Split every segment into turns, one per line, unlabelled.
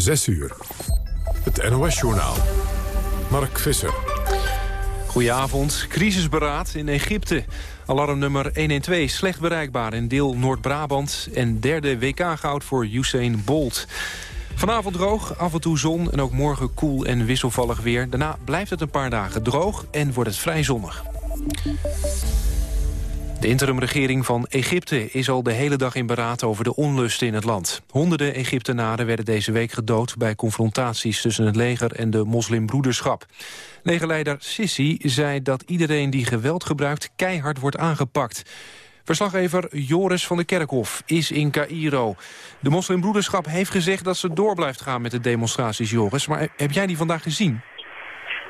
6 uur. Het NOS-journaal. Mark Visser.
Goedenavond. Crisisberaad in Egypte. Alarmnummer 112 slecht bereikbaar in deel Noord-Brabant... en derde WK-goud voor Usain Bolt. Vanavond droog, af en toe zon en ook morgen koel en wisselvallig weer. Daarna blijft het een paar dagen droog en wordt het vrij zonnig. De interimregering van Egypte is al de hele dag in beraad over de onlusten in het land. Honderden Egyptenaren werden deze week gedood bij confrontaties tussen het leger en de moslimbroederschap. Legerleider Sissi zei dat iedereen die geweld gebruikt keihard wordt aangepakt. Verslaggever Joris van der Kerkhof is in Cairo. De moslimbroederschap heeft gezegd dat ze door blijft gaan met de demonstraties, Joris. Maar heb jij die vandaag gezien?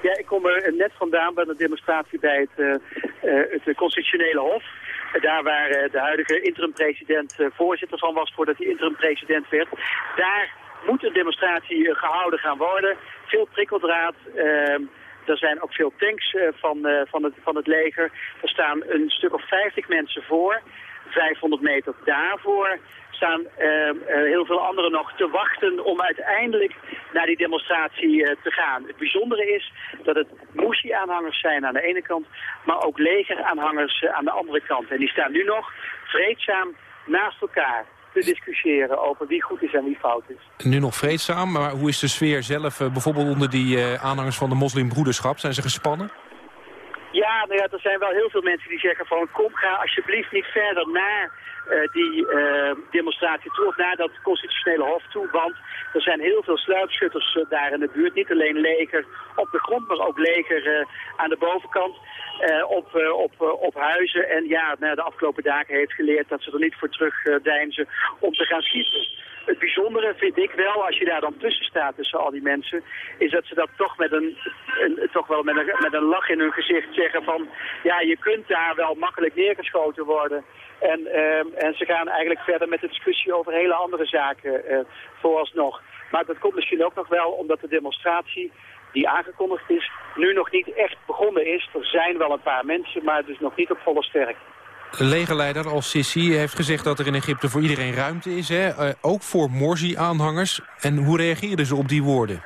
Ja, ik kom er net vandaan bij de demonstratie bij het, uh, het constitutionele hof. Daar waar de huidige interim-president voorzitter van was voordat hij interim-president werd. Daar moet een demonstratie gehouden gaan worden. Veel prikkeldraad. Ehm, er zijn ook veel tanks van, van, het, van het leger. Er staan een stuk of 50 mensen voor. 500 meter daarvoor staan uh, heel veel anderen nog te wachten om uiteindelijk naar die demonstratie uh, te gaan. Het bijzondere is dat het Morsi-aanhangers zijn aan de ene kant, maar ook legeraanhangers uh, aan de andere kant. En die staan nu nog vreedzaam naast elkaar te discussiëren over wie goed is en wie fout is.
Nu nog vreedzaam, maar hoe is de sfeer zelf bijvoorbeeld onder die aanhangers van de moslimbroederschap? Zijn ze gespannen?
Ja, nou ja, er zijn wel heel veel mensen die zeggen van kom ga alsjeblieft niet verder naar die uh, demonstratie toe of naar dat constitutionele hof toe. Want er zijn heel veel sluipschutters uh, daar in de buurt. Niet alleen leger op de grond, maar ook leger aan de bovenkant. op, op, op huizen. En ja, nou, de afgelopen dagen heeft geleerd dat ze er niet voor terugdeinzen om te gaan schieten. Het bijzondere vind ik wel, als je daar dan tussen staat tussen al die mensen, is dat ze dat toch met een toch wel met een, met een lach in hun gezicht zeggen van, ja, je kunt daar wel makkelijk neergeschoten worden. En, uh, en ze gaan eigenlijk verder met de discussie over hele andere zaken uh, vooralsnog. Maar dat komt misschien ook nog wel omdat de demonstratie die aangekondigd is, nu nog niet echt begonnen is. Er zijn wel een paar mensen, maar dus nog niet op volle sterk.
De legerleider Al-Sisi heeft gezegd dat er in Egypte voor iedereen ruimte is. Hè? Uh, ook voor Morsi-aanhangers. En hoe reageerden ze op die woorden?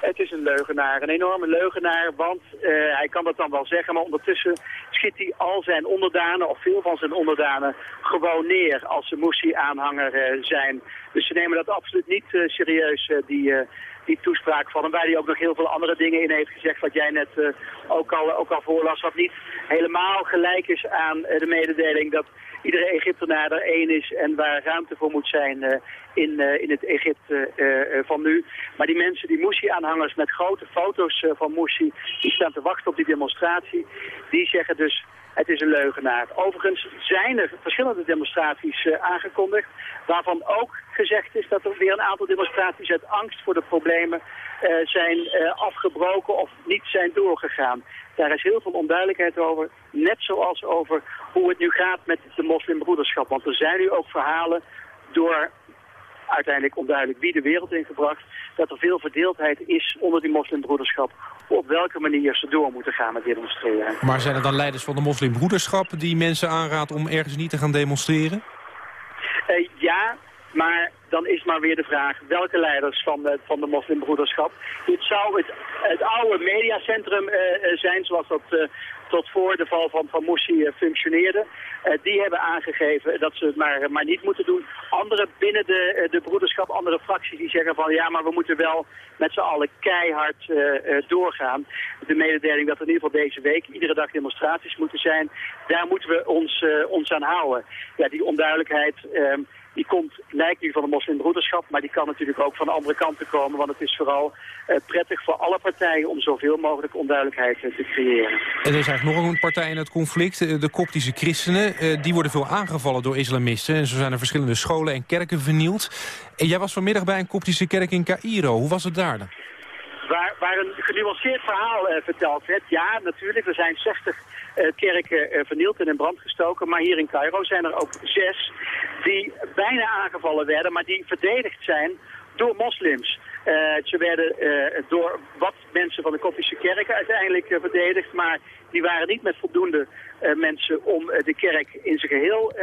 Het is een leugenaar, een enorme leugenaar, want uh, hij kan dat dan wel zeggen, maar ondertussen schiet hij al zijn onderdanen, of veel van zijn onderdanen, gewoon neer als ze Morsi-aanhanger uh, zijn. Dus ze nemen dat absoluut niet uh, serieus, die, die toespraak van hem, waar hij ook nog heel veel andere dingen in heeft gezegd, wat jij net ook, al, ook al voorlas, wat niet helemaal gelijk is aan de mededeling dat iedere Egyptenaar er één is en waar ruimte voor moet zijn uh, in, uh, in het Egypte uh, van nu. Maar die mensen, die Morsi-aanhangers met grote foto's van Morsi, die staan te wachten op die demonstratie, die zeggen dus het is een leugenaar. Overigens zijn er verschillende demonstraties uh, aangekondigd, waarvan ook gezegd is dat er weer een aantal demonstraties uit angst voor de problemen uh, zijn uh, afgebroken of niet zijn doorgegaan. Daar is heel veel onduidelijkheid over, net zoals over hoe het nu gaat met de moslimbroederschap. Want er zijn nu ook verhalen door uiteindelijk onduidelijk wie de wereld ingebracht, dat er veel verdeeldheid is onder die moslimbroederschap op welke manier ze door moeten gaan met demonstreren.
Maar zijn er dan leiders van de moslimbroederschap die mensen aanraadt om ergens niet te gaan demonstreren?
Uh, ja, maar dan is maar weer de vraag welke leiders van de, van de moslimbroederschap. Het zou het, het oude mediacentrum uh, zijn zoals dat uh, tot voor de val van, van Morsi functioneerde. die hebben aangegeven dat ze het maar, maar niet moeten doen. Anderen binnen de, de broederschap, andere fracties die zeggen van ja maar we moeten wel met z'n allen keihard doorgaan. De mededeling dat er in ieder geval deze week iedere dag demonstraties moeten zijn. Daar moeten we ons, ons aan houden. Ja, die onduidelijkheid... Die komt, lijkt nu van de moslimbroederschap, maar die kan natuurlijk ook van de andere kanten komen. Want het is vooral uh, prettig voor alle partijen om zoveel mogelijk onduidelijkheid uh, te creëren.
En er is eigenlijk nog een partij in het conflict, uh, de koptische christenen. die worden veel aangevallen door islamisten. En zo zijn er verschillende scholen en kerken vernield. En jij was vanmiddag bij een koptische kerk in Cairo. Hoe was het daar dan?
Waar, waar een genuanceerd verhaal verteld werd. Ja, natuurlijk, er zijn 60 uh, kerken uh, vernield en in brand gestoken. Maar hier in Cairo zijn er ook zes die bijna aangevallen werden, maar die verdedigd zijn door moslims. Ze werden door wat mensen van de Koptische kerk uiteindelijk verdedigd, maar die waren niet met voldoende mensen om de kerk in zijn geheel uh,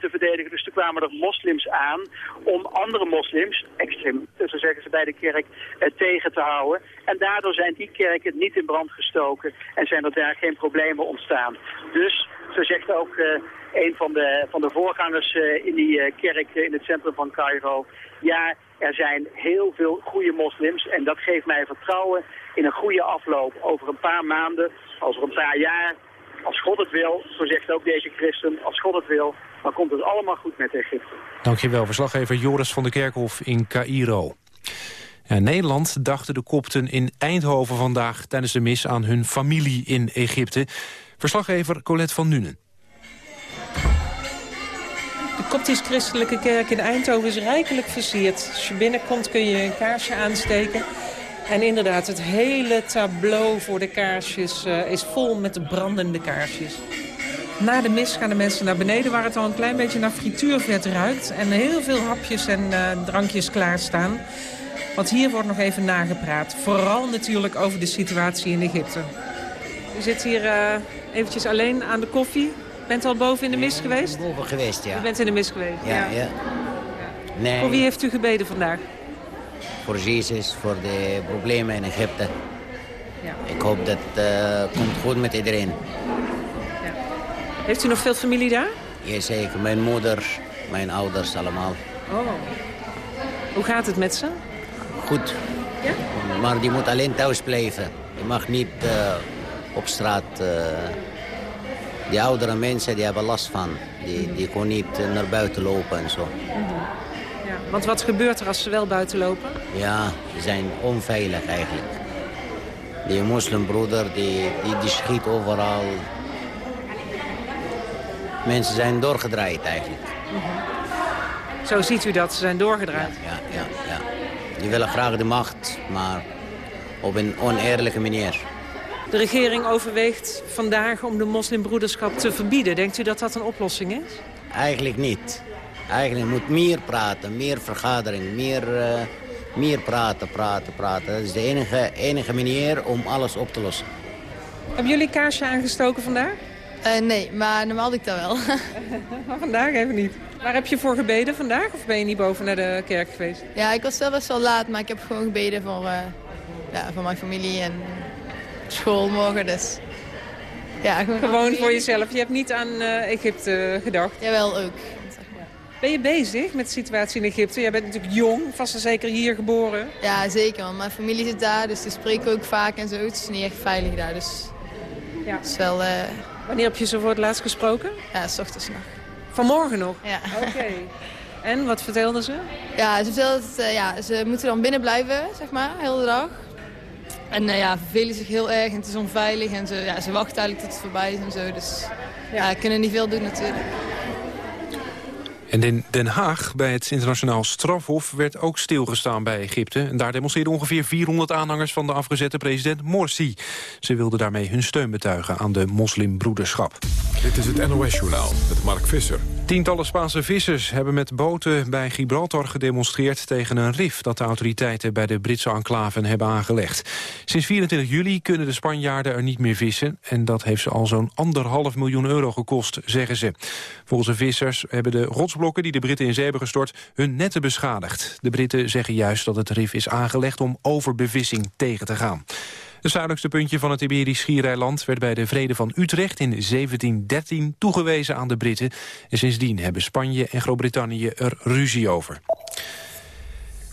te verdedigen. Dus toen kwamen er moslims aan om andere moslims, extremisten, zo zeggen ze bij de kerk, tegen te houden. En daardoor zijn die kerken niet in brand gestoken en zijn er daar geen problemen ontstaan. Dus, zo zegt ook een van de, van de voorgangers in die kerk in het centrum van Cairo, ja, er zijn heel veel goede moslims en dat geeft mij vertrouwen in een goede afloop over een paar maanden, als er een paar jaar als God het wil, zo zegt ook deze christen, als God het wil, dan komt het allemaal goed met Egypte.
Dankjewel, verslaggever Joris van der Kerkhof in Cairo. Nederland dachten de kopten in Eindhoven vandaag tijdens de mis aan hun familie in Egypte. Verslaggever Colette van Nuenen.
Koptisch-Christelijke Kerk in Eindhoven is rijkelijk versierd. Als je binnenkomt kun je een kaarsje aansteken. En inderdaad, het hele tableau voor de kaarsjes uh, is vol met de brandende kaarsjes. Na de mis gaan de mensen naar beneden waar het al een klein beetje naar frituurvet ruikt. En heel veel hapjes en uh, drankjes klaarstaan. Want hier wordt nog even nagepraat. Vooral natuurlijk over de situatie in Egypte. U zit hier uh, eventjes alleen aan de koffie. Bent al boven in de mis geweest?
Boven geweest, ja.
U bent in de mis geweest?
Ja, ja. ja.
Nee. Voor wie heeft u gebeden vandaag?
voor Jezus, voor de problemen in Egypte. Ja. Ik hoop dat het uh, komt goed met iedereen. Ja.
Heeft u nog veel familie daar?
Jazeker, mijn moeder, mijn ouders allemaal.
Oh. Hoe gaat het met ze?
Goed. Ja? Maar die moet alleen thuis blijven. Je mag niet uh, op straat... Uh, die oudere mensen die hebben last van. Die, die kon niet naar buiten lopen en zo. Mm -hmm.
Want wat gebeurt er als ze wel buiten lopen?
Ja, ze zijn onveilig eigenlijk. Die moslimbroeder die, die, die schiet overal. Mensen zijn doorgedraaid eigenlijk.
Mhm. Zo ziet u dat, ze zijn doorgedraaid?
Ja, ja, ja, Die willen graag de macht, maar op een oneerlijke manier.
De regering overweegt vandaag om de moslimbroederschap te verbieden. Denkt u dat dat een oplossing is?
Eigenlijk niet. Eigenlijk moet meer praten, meer vergadering, meer, uh, meer praten, praten, praten. Dat is de enige, enige manier om alles op te lossen.
Hebben jullie kaarsje aangestoken vandaag?
Uh, nee, maar normaal doe ik dat wel.
maar vandaag even niet. Waar heb je voor gebeden vandaag? Of ben je niet boven naar de kerk geweest?
Ja, ik was wel best wel laat, maar ik heb gewoon gebeden voor, uh, ja, voor mijn familie en school morgen. Dus
ja, gewoon, gewoon voor jezelf. Je hebt niet aan Egypte gedacht?
Jawel, ook.
Ben je bezig met de situatie in Egypte? Jij bent natuurlijk jong, vast en zeker hier geboren.
Ja, zeker. Mijn familie zit daar, dus die spreken ook vaak en zo. Het is niet echt veilig daar, dus... Ja. Het is wel... Uh...
Wanneer heb je ze voor het laatst gesproken?
Ja, s ochtends nog.
Vanmorgen nog?
Ja.
Oké. En, wat vertelden ze?
Ja, ze vertelden dat uh, ja, ze moeten dan binnen blijven, zeg maar, de hele dag. En uh, ja, vervelen zich heel erg en het is onveilig. En ze, ja, ze wachten eigenlijk tot het voorbij is en zo. Dus ja, kunnen niet veel doen natuurlijk.
En in Den Haag, bij het internationaal strafhof, werd ook stilgestaan bij Egypte. En daar demonstreerden ongeveer 400 aanhangers van de afgezette president Morsi. Ze wilden daarmee hun steun betuigen aan de moslimbroederschap.
Dit is het NOS-journaal met Mark Visser.
Tientallen Spaanse vissers hebben met boten bij Gibraltar gedemonstreerd tegen een rif dat de autoriteiten bij de Britse enclaven hebben aangelegd. Sinds 24 juli kunnen de Spanjaarden er niet meer vissen en dat heeft ze al zo'n anderhalf miljoen euro gekost, zeggen ze. Volgens de vissers hebben de rotsblokken die de Britten in zee hebben gestort hun netten beschadigd. De Britten zeggen juist dat het rif is aangelegd om overbevissing tegen te gaan. Het zuidelijkste puntje van het Iberisch Schiereiland werd bij de Vrede van Utrecht in 1713 toegewezen aan de Britten. En sindsdien hebben Spanje en Groot-Brittannië er ruzie over.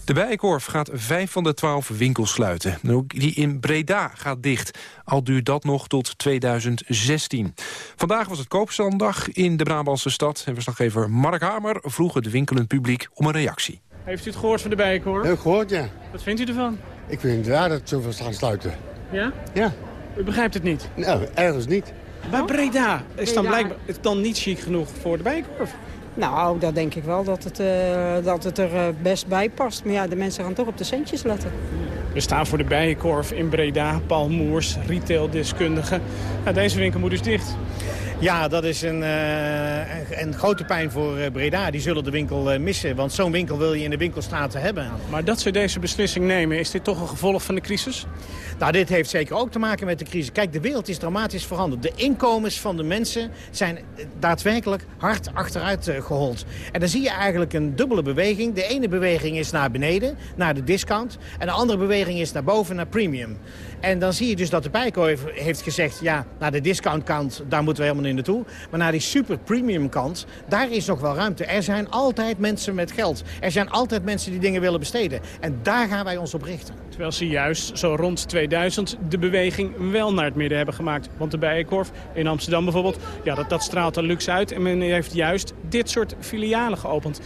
De Bijenkorf gaat vijf van de twaalf winkels sluiten. Ook die in Breda gaat dicht. Al duurt dat nog tot 2016. Vandaag was het koopstanddag in de Brabantse stad. En verslaggever Mark Hamer vroeg het winkelend publiek om een reactie.
Heeft u het gehoord van de Bijenkorf?
Heb ik gehoord, ja.
Wat vindt u ervan?
Ik vind het raar dat het zoveel gaan sluiten.
Ja?
Ja.
U begrijpt het niet?
Nou, ergens niet.
Maar Breda is dan blijkbaar dan niet chic genoeg voor de Bijenkorf?
Nou, dat denk ik wel dat het, uh, dat het er uh, best bij past. Maar ja, de mensen gaan toch op de centjes letten.
We staan voor de Bijenkorf in Breda, Paul Moers, retaildeskundige. Nou, deze winkel moet dus dicht.
Ja, dat is een, uh, een, grote pijn voor uh, Breda. Die zullen de winkel uh, missen, want zo'n winkel wil je in de winkelstraten hebben.
Maar dat ze deze beslissing nemen, is dit toch een gevolg van de crisis?
Nou, dit heeft zeker ook te maken met de crisis. Kijk, de wereld is dramatisch veranderd. De inkomens van de mensen zijn daadwerkelijk hard achteruit gehold. En dan zie je eigenlijk een dubbele beweging. De ene beweging is naar beneden, naar de discount. En de andere beweging is naar boven, naar premium. En dan zie je dus dat de Bijko heeft gezegd... ja, naar de discountkant, daar moeten we helemaal niet naartoe. Maar naar die super premium kant, daar is nog wel ruimte. Er zijn altijd mensen met geld. Er zijn altijd mensen die dingen willen besteden. En daar gaan wij ons op richten.
Terwijl ze juist zo rond 2000 de beweging wel naar het midden hebben gemaakt. Want de Bijenkorf in Amsterdam bijvoorbeeld, ja, dat, dat straalt er luxe uit. En men heeft juist dit soort filialen geopend.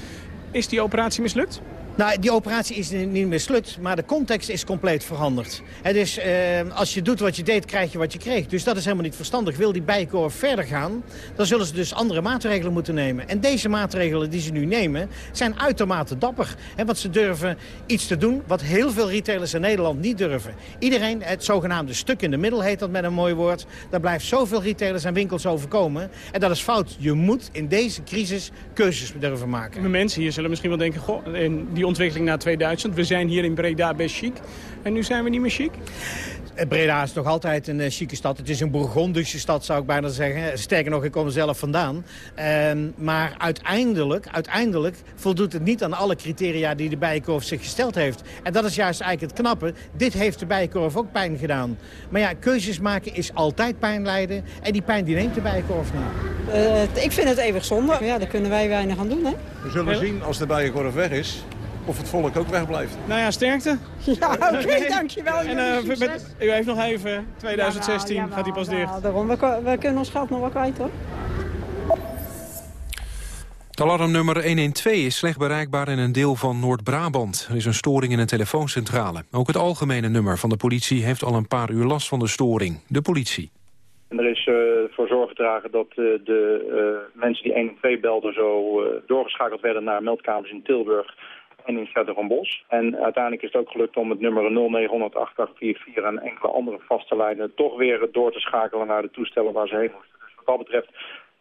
Is die operatie mislukt?
Nou, die operatie is niet mislukt, maar de context is compleet veranderd. Eh, als je doet wat je deed, krijg je wat je kreeg. Dus dat is helemaal niet verstandig. Wil die bijkorf verder gaan, dan zullen ze dus andere maatregelen moeten nemen. En deze maatregelen die ze nu nemen, zijn uitermate dapper. Hè, want ze durven iets te doen wat heel veel retailers in Nederland niet durven. Iedereen, het zogenaamde stuk in de middel heet dat met een mooi woord... daar blijft zoveel retailers en winkels overkomen. En dat is fout. Je moet in deze crisis keuzes durven maken.
De mensen hier zullen misschien wel denken... Goh, ontwikkeling naar 2000. We zijn hier in Breda best chic. En nu zijn we niet meer chic?
Eh, Breda is nog altijd een uh, chique stad. Het is een Bourgondische stad, zou ik bijna zeggen. Sterker nog, ik kom er zelf vandaan. Uh, maar uiteindelijk, uiteindelijk voldoet het niet aan alle criteria die de Bijenkorf zich gesteld heeft. En dat is juist eigenlijk het knappe. Dit heeft de Bijenkorf ook pijn gedaan. Maar ja, keuzes maken is altijd pijn lijden. En die pijn die neemt de Bijenkorf niet.
Uh, ik vind het eeuwig zonde. Ja, daar kunnen wij weinig aan doen, hè?
We zullen zien als de Bijenkorf weg is of het volk ook wegblijft.
Nou ja, sterkte.
Ja, oké, okay, dankjewel. En uh,
met, u heeft nog even, 2016 ja, gaat hij pas dicht.
daarom, we, we, kunnen ons geld nog wel kwijt hoor.
Het alarmnummer 112 is slecht bereikbaar in een deel van Noord-Brabant. Er is een storing in een telefooncentrale. Ook het algemene nummer van de politie heeft al een paar uur last van de storing. De politie.
En er is uh, voor zorg gedragen dat uh, de uh, mensen die 112 belden zo doorgeschakeld werden naar meldkamers in Tilburg en in Bos. En uiteindelijk is het ook gelukt om het nummer 0900 en enkele andere vaste lijnen toch weer door te schakelen naar de toestellen waar ze heen moesten. Dus wat dat betreft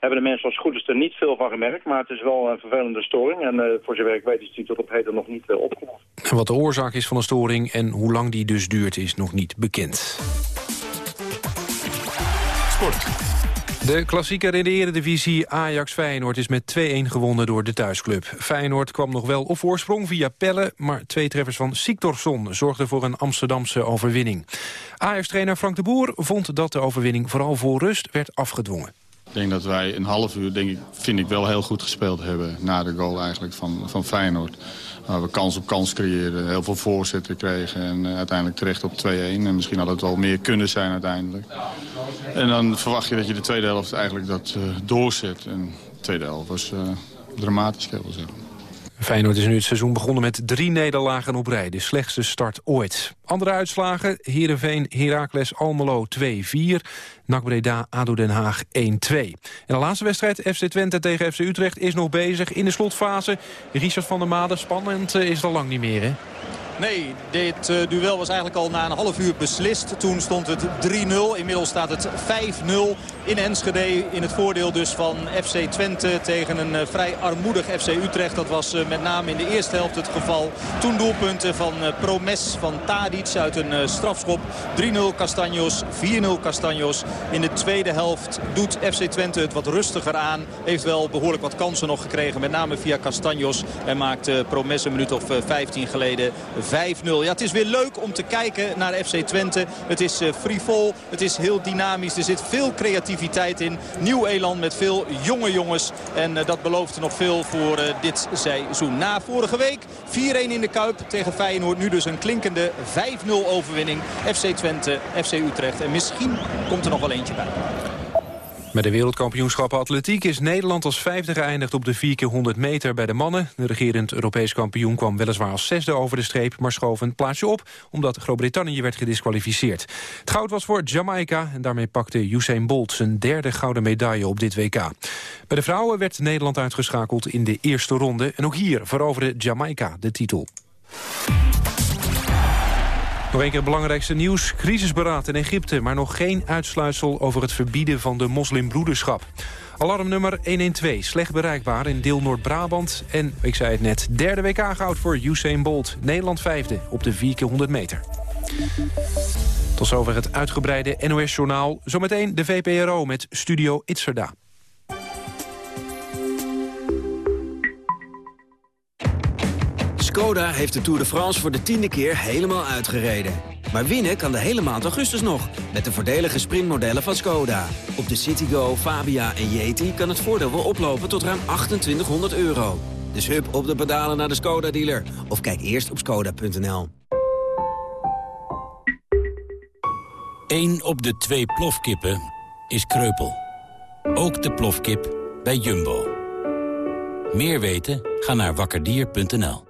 hebben de mensen als goed er niet veel van gemerkt, maar het is wel een vervelende storing. En uh, voor zover ik weet is die tot op heden nog niet uh, opgelost.
Wat de oorzaak is van de storing en hoe lang die dus duurt is nog niet bekend. Sport. De klassieker in de eredivisie Ajax-Feyenoord is met 2-1 gewonnen door de thuisclub. Feyenoord kwam nog wel op voorsprong via Pelle, maar twee treffers van Siktorsson zorgden voor een Amsterdamse overwinning. Ajax-trainer Frank de Boer vond dat de overwinning vooral voor rust werd afgedwongen.
Ik denk dat wij een half uur, denk ik, vind ik, wel heel goed gespeeld hebben... na de goal eigenlijk van, van Feyenoord. Waar we kans op kans creëerden, heel veel voorzetten kregen... en uh, uiteindelijk terecht op 2-1. En misschien had het wel meer kunnen zijn uiteindelijk. En dan verwacht je dat je de tweede helft eigenlijk dat uh, doorzet. En de tweede helft was uh, dramatisch, ik zeggen.
Feyenoord is nu het seizoen begonnen met drie nederlagen op rij. De slechtste start ooit. Andere uitslagen, Heerenveen, Heracles, Almelo 2-4. NAC Breda, ADO Den Haag 1-2. En de laatste wedstrijd, FC Twente tegen FC Utrecht, is nog bezig in de slotfase. Richard van der Made, spannend is het al lang niet meer, hè?
Nee, dit uh, duel was eigenlijk al na een half uur beslist. Toen stond het 3-0. Inmiddels staat het 5-0 in Enschede. In het voordeel dus van FC Twente tegen een uh, vrij armoedig FC Utrecht. Dat was uh, met name in de eerste helft het geval. Toen doelpunten van Promes van Tadic uit een strafschop. 3-0 Castanjos, 4-0 Castanjos. In de tweede helft doet FC Twente het wat rustiger aan. Heeft wel behoorlijk wat kansen nog gekregen. Met name via Castanjos. En maakt Promes een minuut of 15 geleden 5-0. Ja, het is weer leuk om te kijken naar FC Twente. Het is frivol, het is heel dynamisch. Er zit veel creativiteit in. Nieuw elan met veel jonge jongens. En uh, dat belooft nog veel voor uh, dit seizoen. Na vorige week 4-1 in de Kuip tegen Feyenoord. Nu dus een klinkende 5-0 overwinning. FC Twente, FC Utrecht. En misschien komt er nog wel eentje bij.
Met de wereldkampioenschappen atletiek is Nederland als vijfde geëindigd op de 4 keer 100 meter bij de mannen. De regerend Europees kampioen kwam weliswaar als zesde over de streep, maar schoof een plaatsje op omdat Groot-Brittannië werd gedisqualificeerd. Het goud was voor Jamaica en daarmee pakte Usain Bolt zijn derde gouden medaille op dit WK. Bij de vrouwen werd Nederland uitgeschakeld in de eerste ronde en ook hier veroverde Jamaica de titel. Nog een keer het belangrijkste nieuws. Crisisberaad in Egypte, maar nog geen uitsluitsel over het verbieden van de moslimbroederschap. Alarmnummer 112, slecht bereikbaar in deel Noord-Brabant. En, ik zei het net, derde WK-goud voor Usain Bolt. Nederland vijfde op de 4 keer 100 meter. Tot zover het uitgebreide NOS-journaal. Zometeen de VPRO met Studio Itzerda.
Skoda heeft de Tour de France voor de tiende keer helemaal uitgereden. Maar winnen kan de hele maand augustus nog, met de voordelige sprintmodellen van Skoda. Op de Citigo, Fabia en Yeti kan het voordeel wel oplopen tot ruim 2800 euro. Dus hup op de pedalen naar de Skoda-dealer. Of kijk eerst op skoda.nl.
Eén op de twee plofkippen is kreupel. Ook de plofkip bij Jumbo. Meer weten? Ga naar wakkerdier.nl.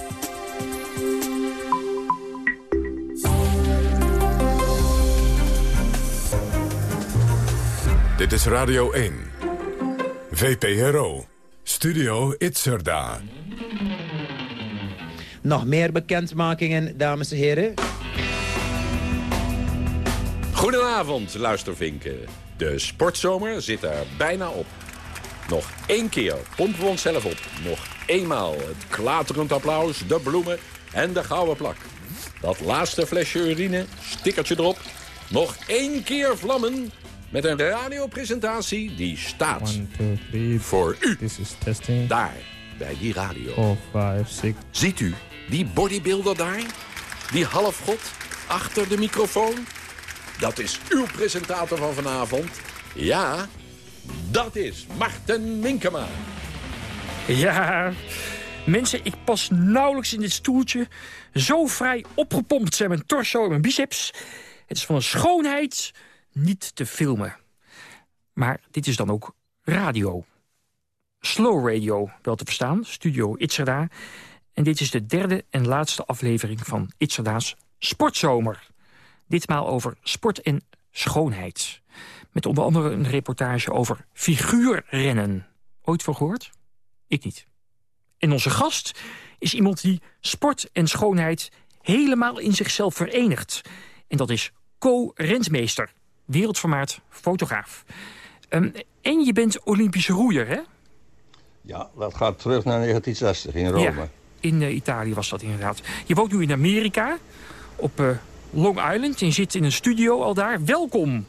Dit is Radio 1. VPRO. Studio Itzerda.
Nog meer bekendmakingen, dames en heren.
Goedenavond, luistervinken. De sportzomer zit er bijna op. Nog één keer pompen we onszelf op. Nog eenmaal het klaterend applaus, de bloemen en de gouden plak. Dat laatste flesje urine, stickertje erop. Nog één keer vlammen met een radiopresentatie die staat.
One, two, three.
Voor u.
This is testing.
Daar, bij die radio.
Four, five, six.
Ziet u die bodybuilder daar? Die halfgod achter de microfoon? Dat is uw presentator van vanavond. Ja, dat is Marten Minkema.
Ja, mensen, ik pas nauwelijks in dit stoeltje. Zo vrij opgepompt zijn mijn torso en mijn biceps. Het is van een schoonheid niet te filmen. Maar dit is dan ook radio. Slow radio, wel te verstaan, Studio Itzerda. En dit is de derde en laatste aflevering van Itzerda's Sportzomer. Ditmaal over sport en schoonheid. Met onder andere een reportage over figuurrennen. Ooit van gehoord? Ik niet. En onze gast is iemand die sport en schoonheid helemaal in zichzelf verenigt. En dat is Co Rensmeester, wereldformaat fotograaf. Ehm, en je bent Olympische roeier, hè?
Ja, dat gaat terug naar 1960 in Rome.
Ja, in eh, Italië was dat inderdaad. Je woont nu in Amerika, op eh, Long Island. En je zit in een studio al daar. Welkom.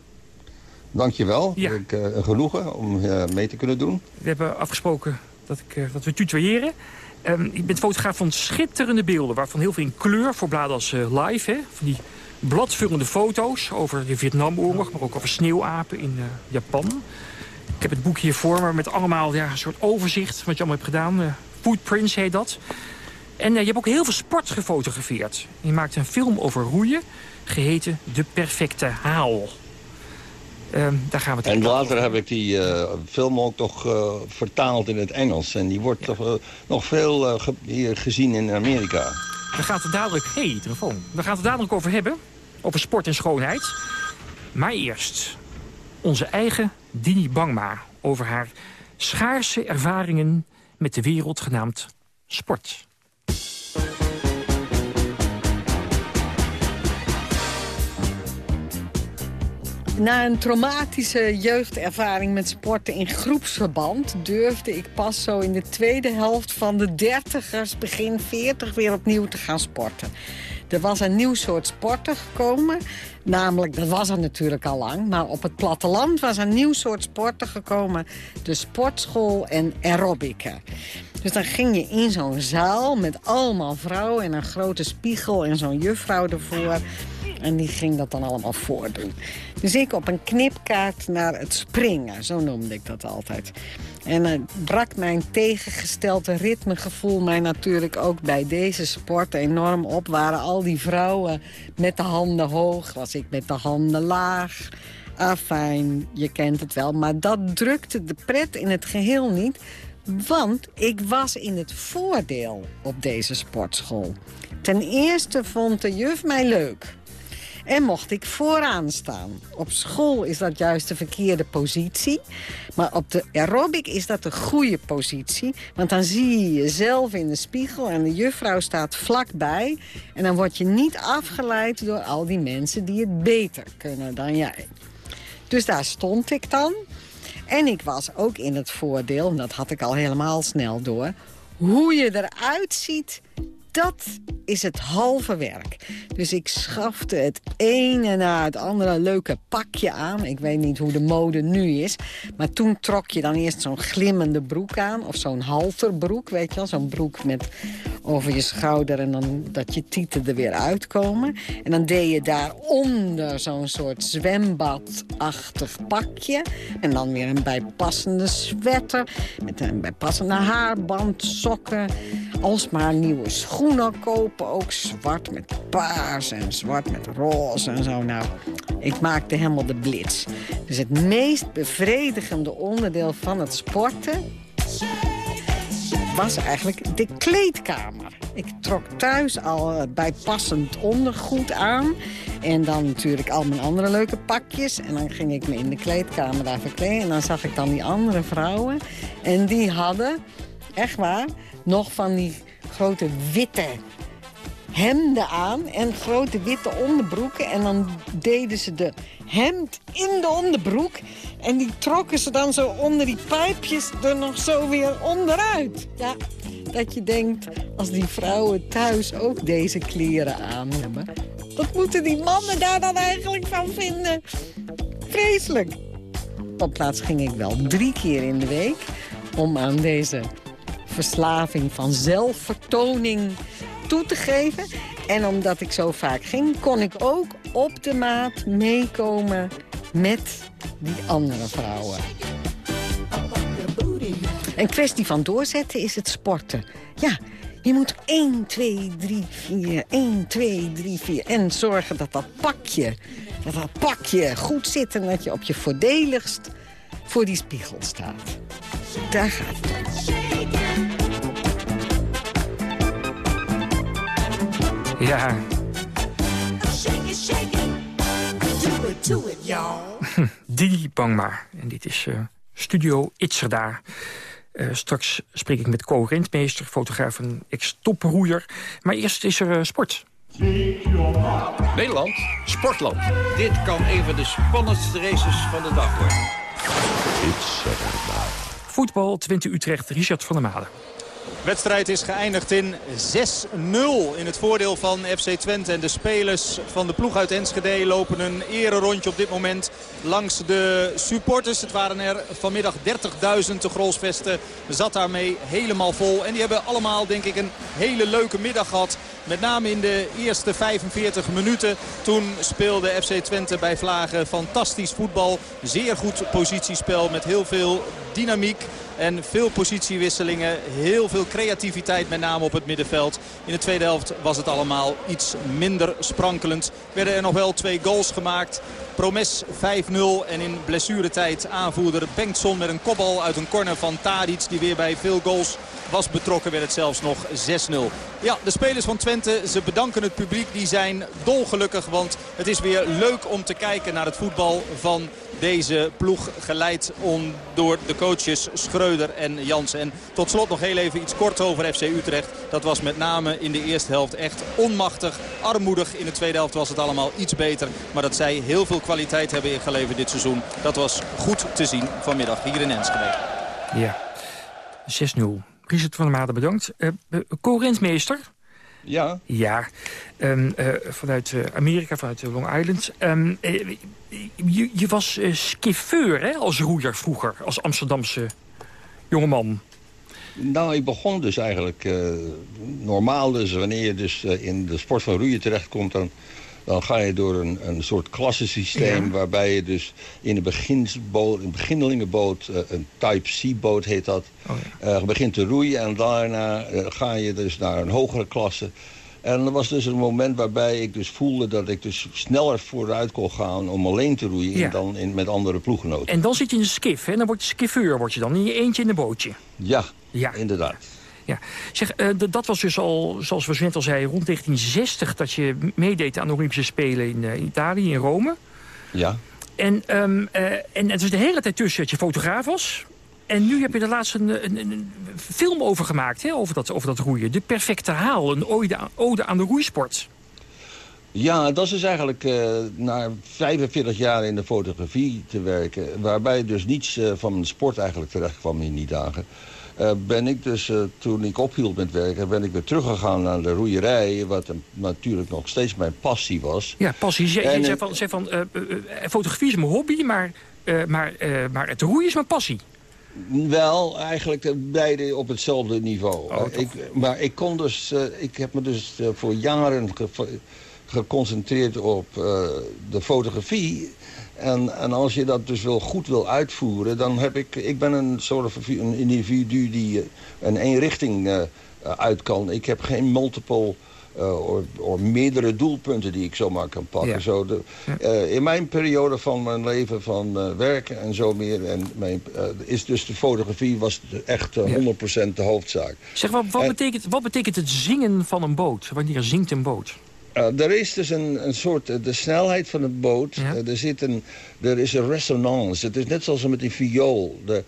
Dankjewel.
Ja.
Ik, eh, een genoegen om mee te kunnen doen.
We hebben afgesproken dat, ik, dat we tutoyeren. Ehm, je bent fotograaf van schitterende beelden, waarvan heel veel in kleur voor bladen als live. Hè? Van die bladvullende foto's over de Vietnamoorlog, maar ook over sneeuwapen in eh, Japan. Ik heb het boek hier voor me met allemaal ja, een soort overzicht wat je allemaal hebt gedaan. Eh, footprints heet dat. En eh, je hebt ook heel veel sport gefotografeerd. Je maakt een film over roeien, geheten De Perfecte Haal. Ehm, daar gaan we het
En later heb ik die film ook toch vertaald in het Engels. En die wordt toch nog veel ge- hier gezien in Amerika.
We gaan het dadelijk... Hé, hey, telefoon. We gaan het dadelijk over hebben. Over sport en schoonheid. Maar eerst onze eigen Dini Bangma. Over haar schaarse ervaringen met de wereld genaamd sport.
Na een traumatische jeugdervaring met sporten in groepsverband... durfde ik pas zo in de tweede helft van de dertigers, begin 40 weer opnieuw te gaan sporten. Er was een nieuw soort sporten gekomen. Namelijk, dat was er natuurlijk al lang. Maar op het platteland was een nieuw soort sporten gekomen. De sportschool en aerobica. Dus dan ging je in zo'n zaal met allemaal vrouwen... en een grote spiegel en zo'n juffrouw ervoor. En die ging dat dan allemaal voordoen. Dus ik op een knipkaart naar het springen, zo noemde ik dat altijd. En het brak mijn tegengestelde ritmegevoel mij natuurlijk ook bij deze sport enorm op. Waren al die vrouwen met de handen hoog, was ik met de handen laag. Afijn, je kent het wel. Maar dat drukte de pret in het geheel niet. Want ik was in het voordeel op deze sportschool. Ten eerste vond de juf mij leuk. En mocht ik vooraan staan. Op school is dat juist de verkeerde positie. Maar op de aerobic is dat de goede positie. Want dan zie je jezelf in de spiegel en de juffrouw staat vlakbij. En dan word je niet afgeleid door al die mensen die het beter kunnen dan jij. Dus daar stond ik dan. En ik was ook in het voordeel, en dat had ik al helemaal snel door... hoe je eruit ziet, dat is het halve werk. Dus ik schafte het ene na het andere leuke pakje aan. Ik weet niet hoe de mode nu is. Maar toen trok je dan eerst zo'n glimmende broek aan. Of zo'n halterbroek, weet je wel. Zo'n broek met over je schouder en dan dat je tieten er weer uitkomen. En dan deed je daaronder zo'n soort zwembadachtig pakje. En dan weer een bijpassende sweater. Met een bijpassende haarband, sokken. Alsmaar nieuwe schoenen kopen. Ook zwart met paars en zwart met roze en zo. Nou, ik maakte helemaal de blitz. Dus het meest bevredigende onderdeel van het sporten was eigenlijk de kleedkamer. Ik trok thuis al bijpassend ondergoed aan. En dan natuurlijk al mijn andere leuke pakjes. En dan ging ik me in de kleedkamer daar verkleden. En dan zag ik dan die andere vrouwen. En die hadden, echt waar, nog van die grote witte hemden aan en grote witte onderbroeken. En dan deden ze de hemd in de onderbroek. En die trokken ze dan zo onder die pijpjes er nog zo weer onderuit. Ja, dat je denkt, als die vrouwen thuis ook deze kleren aan hebben... wat moeten die mannen daar dan eigenlijk van vinden? Vreselijk. Op plaats ging ik wel drie keer in de week om aan deze verslaving van zelfvertoning toe te geven. En omdat ik zo vaak ging, kon ik ook op de maat meekomen met die andere vrouwen. Een kwestie van doorzetten is het sporten. Ja, je moet 1, 2, 3, 4, 1, 2, 3, 4... en zorgen dat dat pakje, dat dat pakje goed zit... en dat je op je voordeligst voor die spiegel staat. Daar gaat het
Ja. Didi Bangma. En dit is uh, Studio Itzerda. Uh, straks spreek ik met Co Rentmeester, fotograaf en ex-toproeier. Maar eerst is er uh, sport.
Nederland, sportland. Dit kan een van de spannendste races van de dag worden.
Voetbal Twente Utrecht, Richard van der Made.
Wedstrijd is geëindigd in 6-0 in het voordeel van FC Twente. En de spelers van de ploeg uit Enschede lopen een rondje op dit moment langs de supporters. Het waren er vanmiddag 30.000. De Grolsvesten zat daarmee helemaal vol. En die hebben allemaal denk ik een hele leuke middag gehad. Met name in de eerste 45 minuten. Toen speelde FC Twente bij Vlagen fantastisch voetbal. Zeer goed positiespel met heel veel dynamiek. En veel positiewisselingen, heel veel creativiteit met name op het middenveld. In de tweede helft was het allemaal iets minder sprankelend. Werden er nog wel twee goals gemaakt. Promes 5-0 en in blessuretijd aanvoerder Bengtson met een kopbal uit een corner van Tadic. Die weer bij veel goals was betrokken, werd het zelfs nog 6-0. Ja, de spelers van Twente, ze bedanken het publiek. Die zijn dolgelukkig, want het is weer leuk om te kijken naar het voetbal van deze ploeg. Geleid om, door de coaches Schreuder en Jansen. En tot slot nog heel even iets kort over FC Utrecht. Dat was met name in de eerste helft echt onmachtig, armoedig. In de tweede helft was het allemaal iets beter. Maar dat zij heel veel kwaliteit hebben ingeleverd dit seizoen. Dat was goed te zien vanmiddag hier in Enschede.
Ja, 6-0. Richard van der Made bedankt. Uh, uh,
Ja.
Ja, um, uh, vanuit Amerika, vanuit Long Island. Um, je, je, was skiffeur hè, als roeier vroeger, als Amsterdamse jongeman.
Nou, ik begon dus eigenlijk normaal. Dus wanneer je dus in de sport van roeien terechtkomt... dan Dan ga je door een, een soort klassensysteem...
Ja.
waarbij je dus in een, beginsboot, een beginnelingenboot... eh, een Type C-boot heet dat... eh, begint te roeien en daarna eh, ga je dus naar een hogere klasse... En er was dus een moment waarbij ik dus voelde dat ik dus sneller vooruit kon gaan om alleen te roeien
Ja.
dan in, met andere ploeggenoten.
En dan zit je in een skif, hè? Dan word je skiffeur, word je dan. In je eentje in een bootje.
Ja,
Ja.
inderdaad.
Ja. Zeg, eh, dat was dus al, zoals we net al zeiden, rond 1960... dat je meedeed aan de Olympische Spelen in eh, Italië, in Rome.
Ja.
En, ehm, eh, en het was de hele tijd tussen dat je fotograaf was... En nu heb je er laatst een, een, film over gemaakt, hè, over, dat, over dat roeien. De perfecte haal, een ode, aan- ode aan de roeisport.
Ja, dat is dus eigenlijk eh, na 45 jaar in de fotografie te werken... waarbij dus niets eh, van mijn sport eigenlijk terecht kwam in die dagen... eh, ben ik dus, toen ik ophield met werken, ben ik weer teruggegaan naar de roeierij... wat een- natuurlijk nog steeds mijn passie was.
Ja, passie. Je, zei van, zei van fotografie is mijn hobby, maar, maar, maar het roeien is mijn passie.
Wel, eigenlijk de beide op hetzelfde niveau.
Oh,
ik, maar ik kon dus, eh, ik heb me dus eh, voor jaren ge- geconcentreerd op eh, de fotografie. En, en als je dat dus wel goed wil uitvoeren, dan heb ik... Ik ben een soort van een individu die een één richting uit kan. Ik heb geen multiple... eh, of, meerdere doelpunten die ik zomaar kan pakken.
Ja.
Zo de, eh, in mijn periode van mijn leven van eh, werken en zo meer... En mijn, is dus de fotografie was echt eh, 100% de hoofdzaak.
Zeg, wat, wat,
En-
betekent, wat betekent het zingen van een boot? Wanneer zingt een boot?
Eh, er is dus een, een soort, de snelheid van een boot, er, zit een, er is een resonance. Het is net zoals met die viool. De,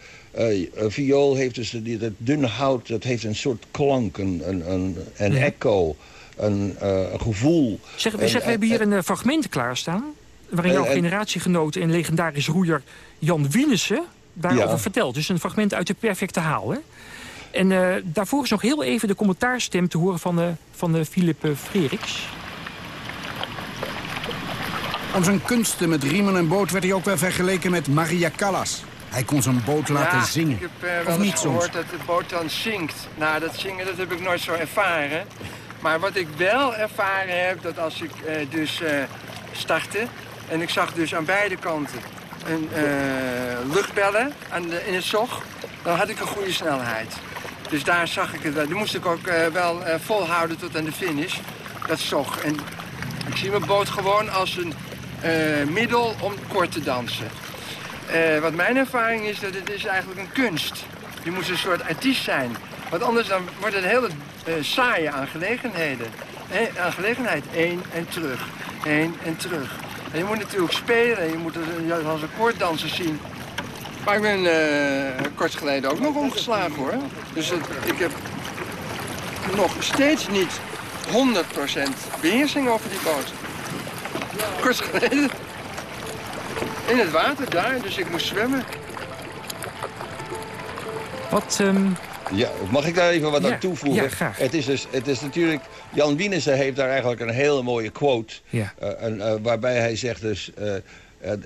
een viool heeft dus, die, dat dunne hout, dat heeft een soort klank, een, een, een, een
Ja.
echo, een, eh, een gevoel.
Zeg,
En-
we hebben hier een eh, fragment klaarstaan... waarin
En-
jouw
en-
generatiegenoot en legendarisch roeier Jan Wienissen... daarover
Ja.
vertelt. Dus een fragment uit de perfecte haal. Hè? En eh, daarvoor is nog heel even de commentaarstem te horen van, eh van eh, Philip eh, Freriks.
Om zijn kunsten met riemen en boot werd hij ook wel vergeleken met Maria Callas. Hij kon zijn boot laten
ja,
zingen.
ik heb eh,
of
wel
niet soms.
gehoord dat de boot dan zingt. Nou, dat zingen dat heb ik nooit zo ervaren. Maar wat ik wel ervaren heb, dat als ik eh, dus eh, startte... en ik zag dus aan beide kanten een eh, luchtbellen aan in het zog... dan had ik een goede snelheid. Dus daar zag ik het. Die moest ik ook wel volhouden tot aan de finish. Dat zog. En ik zie mijn boot gewoon als een middel om kort te dansen. Wat mijn ervaring is, dat het is eigenlijk een kunst. Je moet een soort artiest zijn. Want anders dan wordt het hele saaie aangelegenheden. Eh, aangelegenheid, heen en terug. Heen en terug. En je moet natuurlijk spelen. Je moet het juist als een koorddanser zien. Maar ik ben eh, kort geleden ook nog omgeslagen hoor. Dus ik heb nog steeds niet 100% beheersing over die boot. Kort geleden. In het water daar, dus ik moest zwemmen.
Wat, ehm,
Ja, mag ik daar even wat
Ja,
aan toevoegen?
ja, graag.
Het is, dus, het is natuurlijk... Jan Wienissen heeft daar eigenlijk een hele mooie quote.
Ja.
eh, en, eh, waarbij hij zegt dus... eh,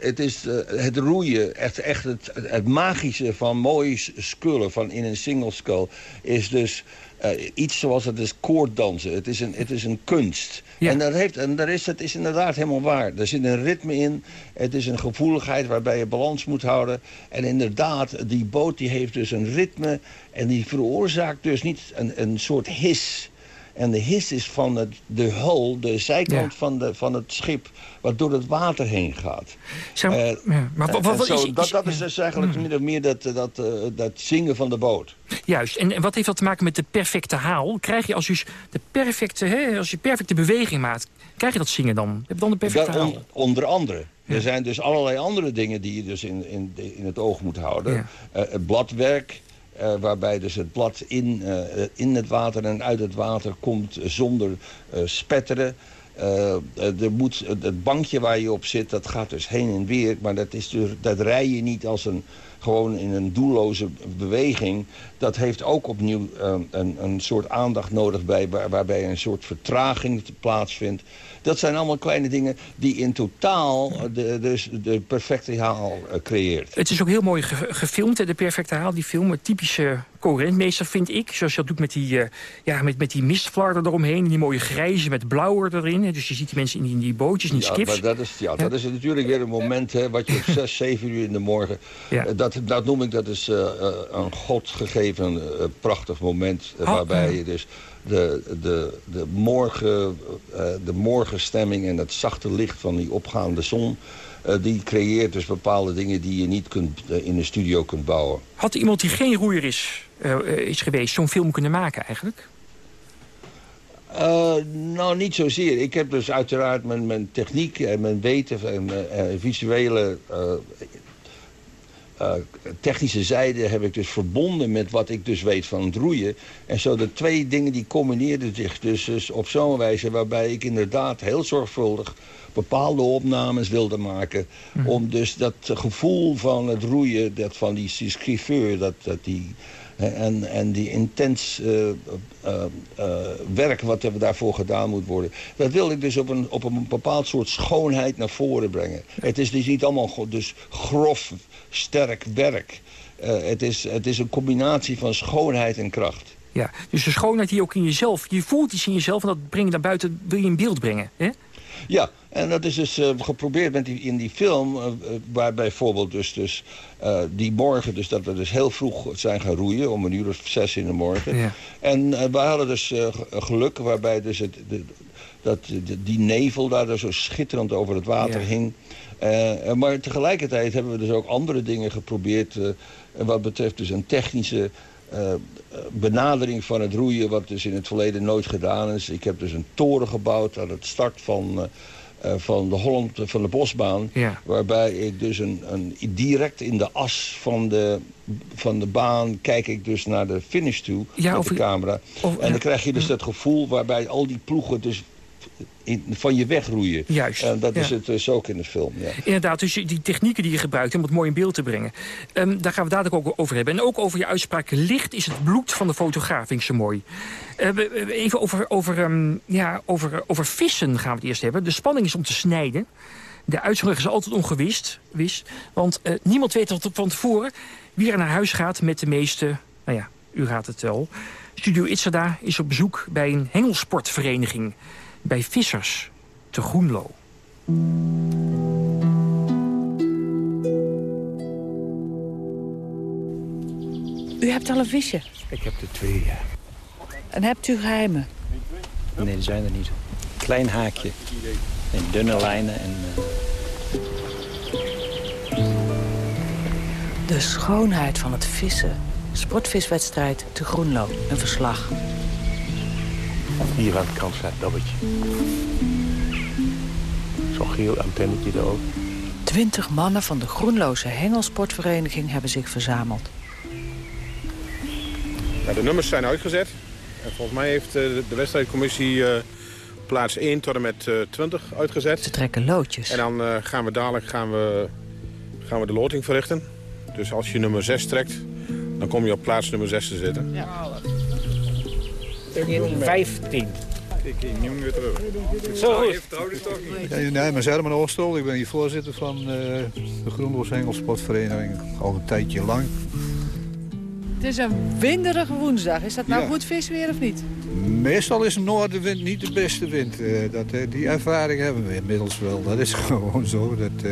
het is het roeien, echt, echt het, het magische van mooi s- skullen van in een single skull... is dus eh, iets zoals het is koorddansen. Het is een, het is een kunst. En, dat heeft, en daar is, het is inderdaad helemaal waar. Er zit een ritme in. Het is een gevoeligheid waarbij je balans moet houden. En inderdaad, die boot die heeft dus een ritme... en die veroorzaakt dus niet een, een soort his... En de his is van het, de hul, de zijkant van, de, van het schip... wat door het water heen gaat. Eh,
ja, maar wat-
en
wat
zo,
is- is-
dat, dat is dus eigenlijk min of meer dat, dat, eh, dat zingen van de boot.
Juist. En, en wat heeft dat te maken met de perfecte haal? Krijg je als je de perfecte, hè, als je perfecte beweging maakt, krijg je dat zingen dan? Heb je dan de perfecte haal?
on- onder andere. Er zijn dus allerlei andere dingen die je dus in, in, in het oog moet houden. Het bladwerk, eh, waarbij dus het blad in, eh, in het water en uit het water komt zonder eh, spetteren. Er moet, het bankje waar je op zit, dat gaat dus heen en weer. Maar dat, is dus, dat rij je niet als een, gewoon in een doelloze beweging... dat heeft ook opnieuw een, een soort aandacht nodig bij, waar- waarbij een soort vertraging plaatsvindt. Dat zijn allemaal kleine dingen die in totaal de, dus de perfecte haal eh, creëert.
Het is ook heel mooi ge- gefilmd, hè, de perfecte haal, die film. Een typische coherentmeester, vind ik. Zoals je dat doet met die, eh, ja, met, met die mistflarden eromheen. En die mooie grijze met blauwer erin. Dus je ziet die mensen in die, in die bootjes, in die
Ja,
skiffs.
maar dat is, ja, dat is natuurlijk weer een moment hè, wat je op 6, 7 uur in de morgen... eh, dat, dat noem ik, dat is eh, eh, een godgegeven eh, prachtig moment... eh,
Oh,
waarbij je dus de, de, de, morgen, eh, de morgenstemming en het zachte licht van die opgaande zon... eh, die creëert dus bepaalde dingen die je niet kunt, eh, in een studio kunt bouwen.
Had iemand die geen roeier is, is geweest zo'n film kunnen maken eigenlijk?
Nou, niet zozeer. Ik heb dus uiteraard mijn, mijn techniek en mijn weten en visuele eh, technische zijde heb ik dus verbonden met wat ik dus weet van het roeien. En zo de twee dingen die combineerden zich dus, dus op zo'n wijze waarbij ik inderdaad heel zorgvuldig bepaalde opnames wilde maken. Om dus dat gevoel van het roeien, dat van die scriveur, dat, dat die, en, en die intens eh, werk wat er daarvoor gedaan moet worden. Dat wil ik dus op een, op een bepaald soort schoonheid naar voren brengen. Het is dus niet allemaal dus grof, sterk werk. Het, is, het is een combinatie van schoonheid en kracht.
Ja, dus de schoonheid die ook in jezelf, je voelt iets in jezelf... en dat breng je naar buiten, wil je in beeld brengen. Hè?
Ja, en dat is dus eh, geprobeerd met die, in die film, eh, eh, waar bijvoorbeeld dus, dus die morgen, dus dat we dus heel vroeg zijn gaan roeien, om een uur of zes in de morgen.
Ja.
En we hadden dus ge- geluk waarbij dus het, de, dat de- die nevel daar dus zo schitterend over het water
Ja.
hing. Maar tegelijkertijd hebben we dus ook andere dingen geprobeerd, wat betreft dus een technische eh, benadering van het roeien, wat dus in het verleden nooit gedaan is. Ik heb dus een toren gebouwd aan het start van, eh, eh, van de Holland, van de Bosbaan.
Ja.
Waarbij ik dus een, een, direct in de as van de, van de baan kijk ik dus naar de finish toe
Ja,
met de camera.
of-
en dan krijg je dus dat gevoel waarbij al die ploegen dus in, van je wegroeien.
Juist,
En dat is het dus ook in de film. Ja.
Inderdaad, dus die technieken die je gebruikt om het mooi in beeld te brengen. Ehm, daar gaan we dadelijk ook over hebben. En ook over je uitspraak, licht is het bloed van de fotograaf, vind ik zo mooi. Eh, even over, over, ehm, ja, over, over vissen gaan we het eerst hebben. De spanning is om te snijden. De uitslag is altijd ongewist, wis, want eh, niemand weet tot van tevoren wie er naar huis gaat met de meeste... Nou ja, u raadt het wel. Studio Itzada is op bezoek bij een hengelsportvereniging. Bij vissers te Groenlo.
U hebt al een visje.
Ik heb er twee, ja.
En hebt u geheimen?
Nee, die zijn er niet. Klein haakje. En dunne lijnen en... eh,
De schoonheid van het vissen. Sportviswedstrijd te Groenlo. Een verslag.
Hier aan de kant staat het dobbetje. Zo'n geel antennetje er ook.
Twintig mannen van de Groenloze Hengelsportvereniging hebben zich verzameld.
Ja, de nummers zijn uitgezet. En volgens mij heeft eh, de wedstrijdcommissie eh, plaats 1 tot en met eh, 20 uitgezet.
Ze trekken loodjes.
En dan eh, gaan we dadelijk gaan we, gaan we de loting verrichten. Dus als je nummer 6 trekt, dan kom je op plaats nummer 6 te zitten.
In 15.
Ik een jong weer terug.
Zo goed.
Ja, nee, mijn Herman Oostol. Ik ben hier voorzitter van eh, de Groenloos Hengelsportvereniging. Al een tijdje lang.
Het is een winderige woensdag. Is dat nou
Ja.
goed visweer of niet?
Meestal is een noordenwind niet de beste wind. Eh, dat, eh, die ervaring hebben we inmiddels wel. Dat is gewoon zo. Dat, eh,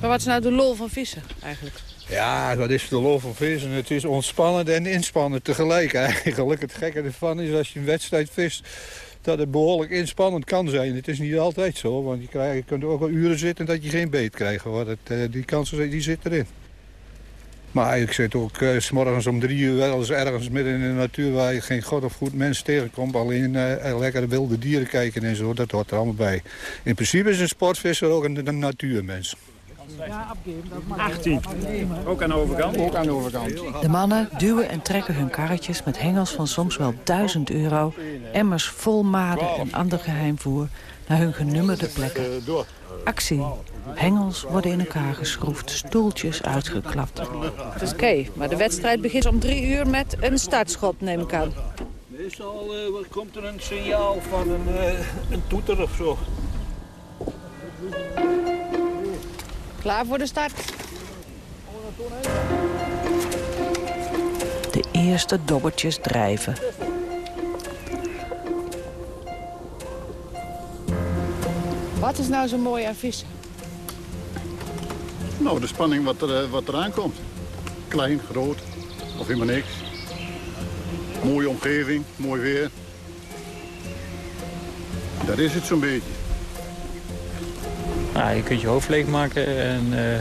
Maar wat is nou de lol van vissen eigenlijk?
Ja, dat is de lol van vissen. Het is ontspannend en inspannend tegelijk eigenlijk. Het gekke ervan is als je een wedstrijd vist... dat het behoorlijk inspannend kan zijn. Het is niet altijd zo, want je, krijgt, kunt ook wel uren zitten dat je geen beet krijgt. Eh, die kansen die zitten erin. Maar ik zit ook eh, s morgens om drie uur wel eens ergens midden in de natuur... waar je geen god of goed mens tegenkomt. Alleen eh, lekkere wilde dieren kijken en zo, dat hoort er allemaal bij. In principe is een sportvisser ook een natuurmens. 18. Ook aan de overkant?
Ook aan de overkant.
De mannen duwen en trekken hun karretjes met hengels van soms wel 1000 euro... emmers vol maden en ander geheimvoer naar hun genummerde plekken. Actie. Hengels worden in elkaar geschroefd, stoeltjes uitgeklapt.
Het is oké, maar de wedstrijd begint om drie uur met een startschot, neem ik aan.
Meestal uh, komt er een signaal van een, uh, een toeter of zo.
Klaar voor de start?
De eerste dobbertjes drijven.
Wat is nou zo mooi aan vissen?
Nou, de spanning wat, er, wat eraan komt. Klein, groot, of helemaal niks. Mooie omgeving, mooi weer. Dat is het zo'n beetje.
Nou, je kunt je hoofd leegmaken en, uh,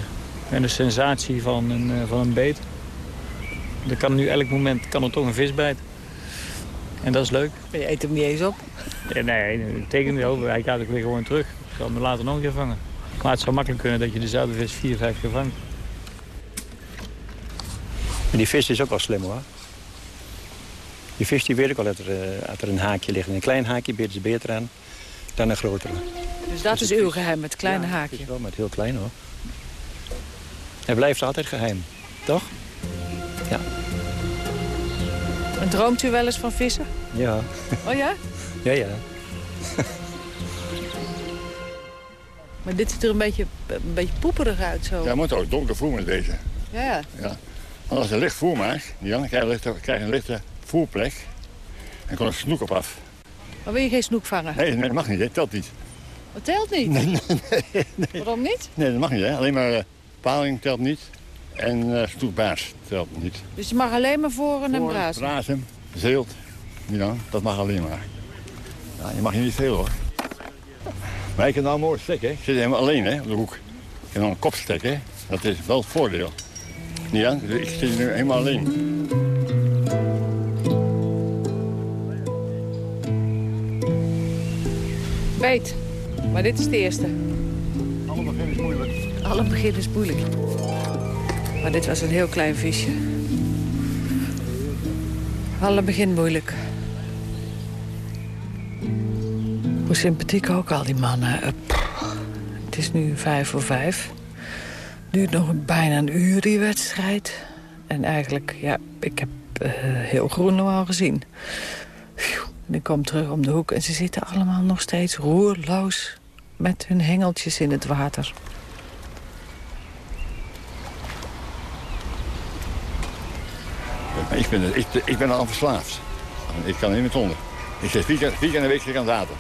en de sensatie van een, uh, van een beet. Er kan nu elk moment kan er toch een vis bijten. En dat is leuk.
Je eet hem niet eens op?
Ja, nee, teken niet over. Hij gaat ook weer gewoon terug. Ik zal hem later nog een keer vangen. Maar het zou makkelijk kunnen dat je dezelfde vis vier, vijf keer vangt. En die vis is ook wel slim hoor. Die vis die weet ook al dat er, uh, dat er een haakje ligt. En een klein haakje beter ze beter aan dan een grotere.
Dus dat is uw geheim, het kleine
ja,
haakje?
Het wel met heel klein hoor. Het blijft altijd geheim, toch? Ja.
En droomt u wel eens van vissen?
Ja.
Oh ja?
Ja, ja.
Maar dit ziet er een beetje, een beetje poeperig uit zo.
Ja, het moet ook donker voer met deze.
Ja, ja.
ja. Want als je licht voer maakt, dan krijg je, krijg je een lichte voerplek. En komt er snoek op af.
Maar wil je geen snoek vangen?
Nee, dat mag niet. Dat telt niet.
Dat telt niet?
Nee, nee, nee, nee.
Waarom niet?
Nee, dat mag niet. Hè? Alleen maar uh, paling telt niet. En uh, snoekbaars telt niet.
Dus je mag alleen maar voren en brazen?
Brazen, zeelt. Ja, dat mag alleen maar. Ja, je mag niet veel hoor. Maar ik heb nou een mooi stek, hè. Ik zit helemaal alleen, hè, op de hoek. Ik heb nog een kopstek, hè. Dat is wel het voordeel. Ja, ik zit nu helemaal alleen.
Beet. Maar dit is de eerste.
Alle begin is moeilijk.
Alle begin is moeilijk. Maar dit was een heel klein visje. Alle begin moeilijk. Hoe sympathiek ook al die mannen. Het is nu vijf voor vijf. Duurt nog bijna een uur die wedstrijd. En eigenlijk, ja, ik heb uh, heel Groenlo al gezien. En ik kom terug om de hoek en ze zitten allemaal nog steeds roerloos... met hun hengeltjes in het water.
Ik ben, ik, ik ben al verslaafd. Ik kan er niet meer onder. Ik zit vier keer, vier keer in de week aan zaten.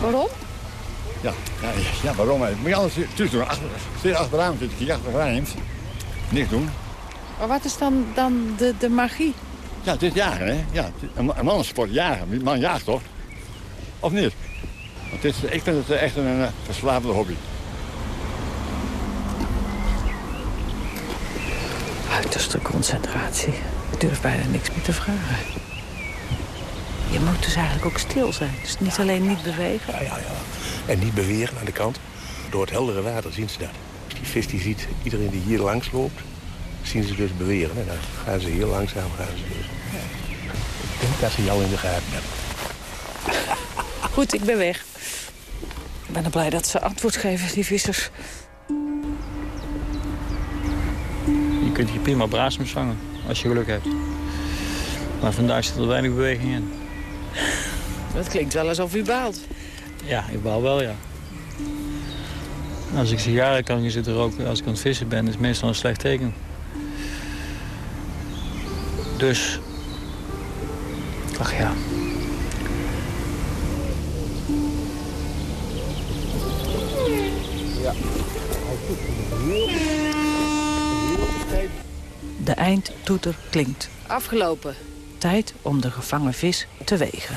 Waarom?
Ja, ja, ja waarom? Moet je alles terug doen. Achter, steeds achteraan zit ik achteraan. Niks doen.
Maar wat is dan, dan de, de magie?
Ja, het is jagen, hè? Ja, een, een mannensport jagen. Een man jaagt toch? Of niet? Want het is, ik vind het echt een, een verslavende hobby.
Uiterste concentratie. Ik durf bijna niks meer te vragen. Je moet dus eigenlijk ook stil zijn. Dus niet alleen niet bewegen.
Ja, ja, ja. En niet bewegen aan de kant. Door het heldere water zien ze dat. Die vis die ziet, iedereen die hier langs loopt, zien ze dus bewegen. En dan gaan ze heel langzaam gaan ze dus. Ik denk dat ze jou in de gaten hebben.
Goed, ik ben weg. Ik ben er blij dat ze antwoord geven, die vissers.
Je kunt hier prima braasmus vangen, als je geluk hebt. Maar vandaag zit er weinig beweging in.
Dat klinkt wel alsof u baalt.
Ja, ik baal wel, ja. Als ik sigaren kan gaan zitten roken als ik aan het vissen ben, is meestal een slecht teken. Dus, ach ja.
Ja.
De eindtoeter klinkt.
Afgelopen.
Tijd om de gevangen vis te wegen.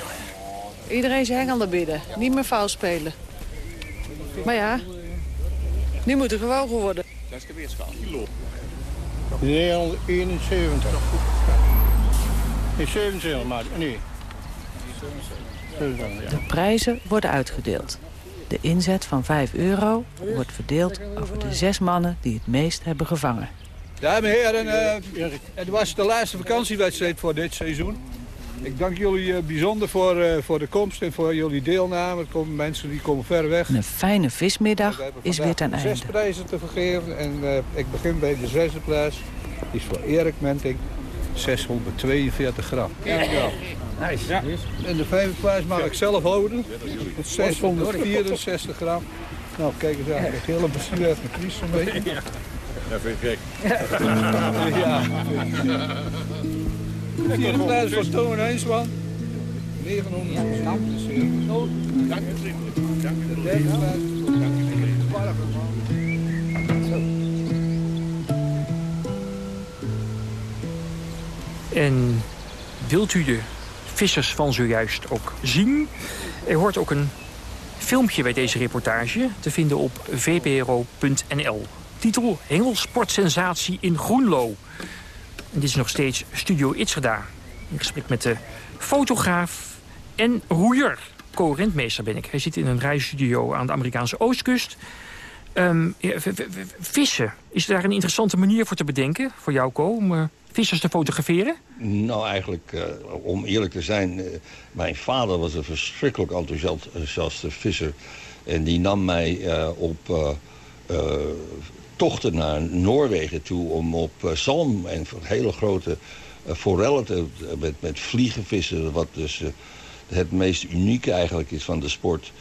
Iedereen zijn hengel naar binnen. Niet meer fout spelen. Maar ja, nu moet er gewogen worden.
Dat is de weerschaal. Kilo.
971. Nee, 27, maar nee.
De prijzen worden uitgedeeld.
De inzet van 5 euro wordt verdeeld over de zes mannen die het meest hebben gevangen.
Dames en heren, eh, het was de laatste vakantiewedstrijd voor dit seizoen. Ik dank jullie eh, bijzonder voor, eh, voor de komst en voor jullie deelname. Er komen mensen die komen ver weg.
Een fijne vismiddag is weer ten
Zes
einde.
prijzen te vergeven en eh, ik begin bij de zesde prijs. Die is voor Erik Menting, 642 gram. Dankjewel.
Nice.
Ja. En de vijfde prijs mag ik zelf houden. Met 664 gram. Nou, kijk eens aan. Het hele bestuur heeft mijn kries een beetje.
Dat vind ik gek.
Ja. De vierde prijs voor Toon Heijsman. 977.
Dank u vriendelijk. Dank u
De derde
En wilt u de vissers van zojuist ook zien? Er hoort ook een filmpje bij deze reportage te vinden op vpro.nl. Titel Hengelsportsensatie in Groenlo. En dit is nog steeds Studio Itzerda. In gesprek met de fotograaf en roeier. Co-rentmeester ben ik. Hij zit in een reisstudio aan de Amerikaanse oostkust. Ehm, vissen, is daar een interessante manier voor te bedenken? Voor jou, om eh, vissers te fotograferen?
Nou, eigenlijk, eh, om eerlijk te zijn... eh, mijn vader was een verschrikkelijk enthousiast- enthousiaste visser. En die nam mij op tochten naar Noorwegen toe... om op zalm en hele grote forellen te, met, met vliegen vissen... wat dus het meest unieke eigenlijk is van de sport...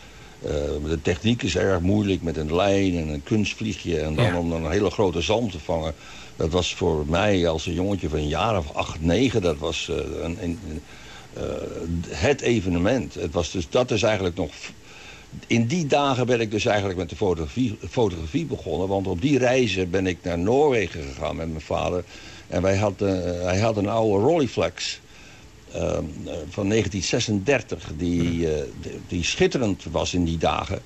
Eh, de techniek is erg moeilijk met een lijn en een kunstvliegje... en dan
Ja.
om dan een hele grote zalm te vangen. Dat was voor mij als een jongetje van een jaar of acht, negen... dat was eh, een, een, eh, het evenement. Het was dus, dat is eigenlijk nog... In die dagen ben ik dus eigenlijk met de fotografie, fotografie begonnen. Want op die reizen ben ik naar Noorwegen gegaan met mijn vader. En wij hadden, hij had een oude Rolleiflex... ehm, eh, van 1936, die, eh, die, schitterend was in die dagen.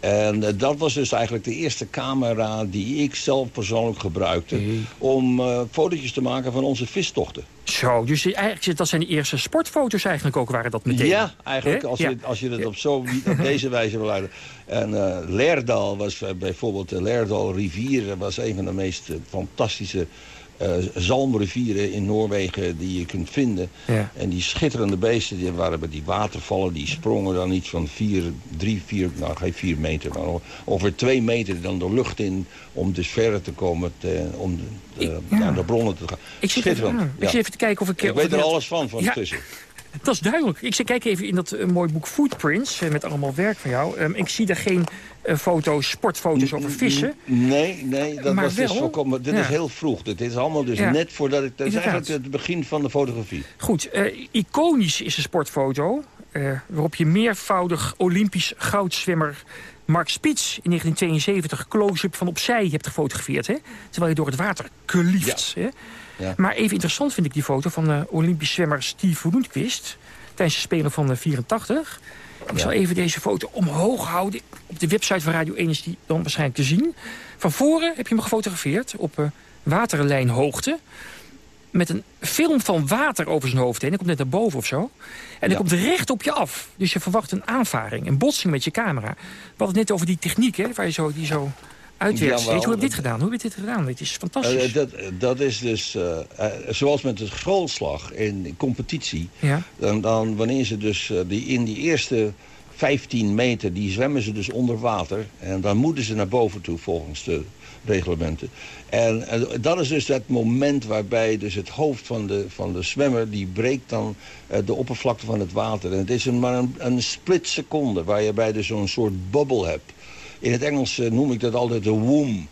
En eh, dat was dus eigenlijk de eerste camera die ik zelf persoonlijk gebruikte... om eh fotootjes te maken van onze vistochten.
Zo, dus eigenlijk, dat zijn de eerste sportfoto's eigenlijk ook, waren dat meteen.
Ja, eigenlijk, als,
Ja.
je, als je het op, zo, op deze wijze wil leiden. En eh Leerdal was bijvoorbeeld, de Leerdal rivier was een van de meest fantastische zalmrivieren in Noorwegen die je kunt vinden.
Ja.
En die schitterende beesten, die waren bij die watervallen, die sprongen dan iets van vier, drie, vier, nou geen vier meter, maar over twee meter dan de lucht in om dus verder te komen, te- om de, de- naar de bronnen te gaan.
Ik zit, even,
Schitterend.
ah, ik
ja.
zit even te kijken of ik...
Ik
of
weet
ik
er alles van, van
Ja,
tussen.
Dat is duidelijk. Ik kijk even in dat eh, mooie boek Footprints, eh, met allemaal werk van jou. Ehm, ik zie daar geen eh, foto's, sportfoto's over vissen.
Nee, nee, dat
Maar
was dus volkomen, dit
Ja.
is heel vroeg. Dit is allemaal dus
Ja.
net voordat ik... Dat is eigenlijk het begin van de fotografie.
Goed, iconisch is een sportfoto... waarop je meervoudig Olympisch goudzwemmer Mark Spitz... in 1972 close-up van opzij hebt gefotografeerd. Hè? Terwijl je door het water klieft. Hè?
Ja.
Maar even interessant vind ik die foto van eh, Olympisch zwemmer Steve Lundqvist... tijdens de Spelen van de 84. Ik zal even deze foto omhoog houden. Op de website van Radio 1 is die dan waarschijnlijk te zien. Van voren heb je hem gefotografeerd op eh, waterlijnhoogte met een film van water over zijn hoofd heen. Hij komt net naar boven of zo. En hij komt recht op je af. Dus je verwacht een aanvaring, een botsing met je camera. We hadden het net over die techniek, hè, waar je zo, die zo hoe heb je dit gedaan? Hoe heb je dit gedaan? Dit is fantastisch.
Eh, dat, dat is dus, eh, eh, zoals met de schoolslag in competitie.
Ja.
Dan, dan wanneer ze dus eh, die, in die eerste 15 meter, die zwemmen ze dus onder water. En dan moeten ze naar boven toe volgens de reglementen. En eh, dat is dus dat moment waarbij dus het hoofd van de, van de zwemmer... die breekt dan eh, de oppervlakte van het water. En het is een, maar een, een split seconde waar je bij dus zo'n soort bubbel hebt. In het Engels eh, noem ik dat altijd de womb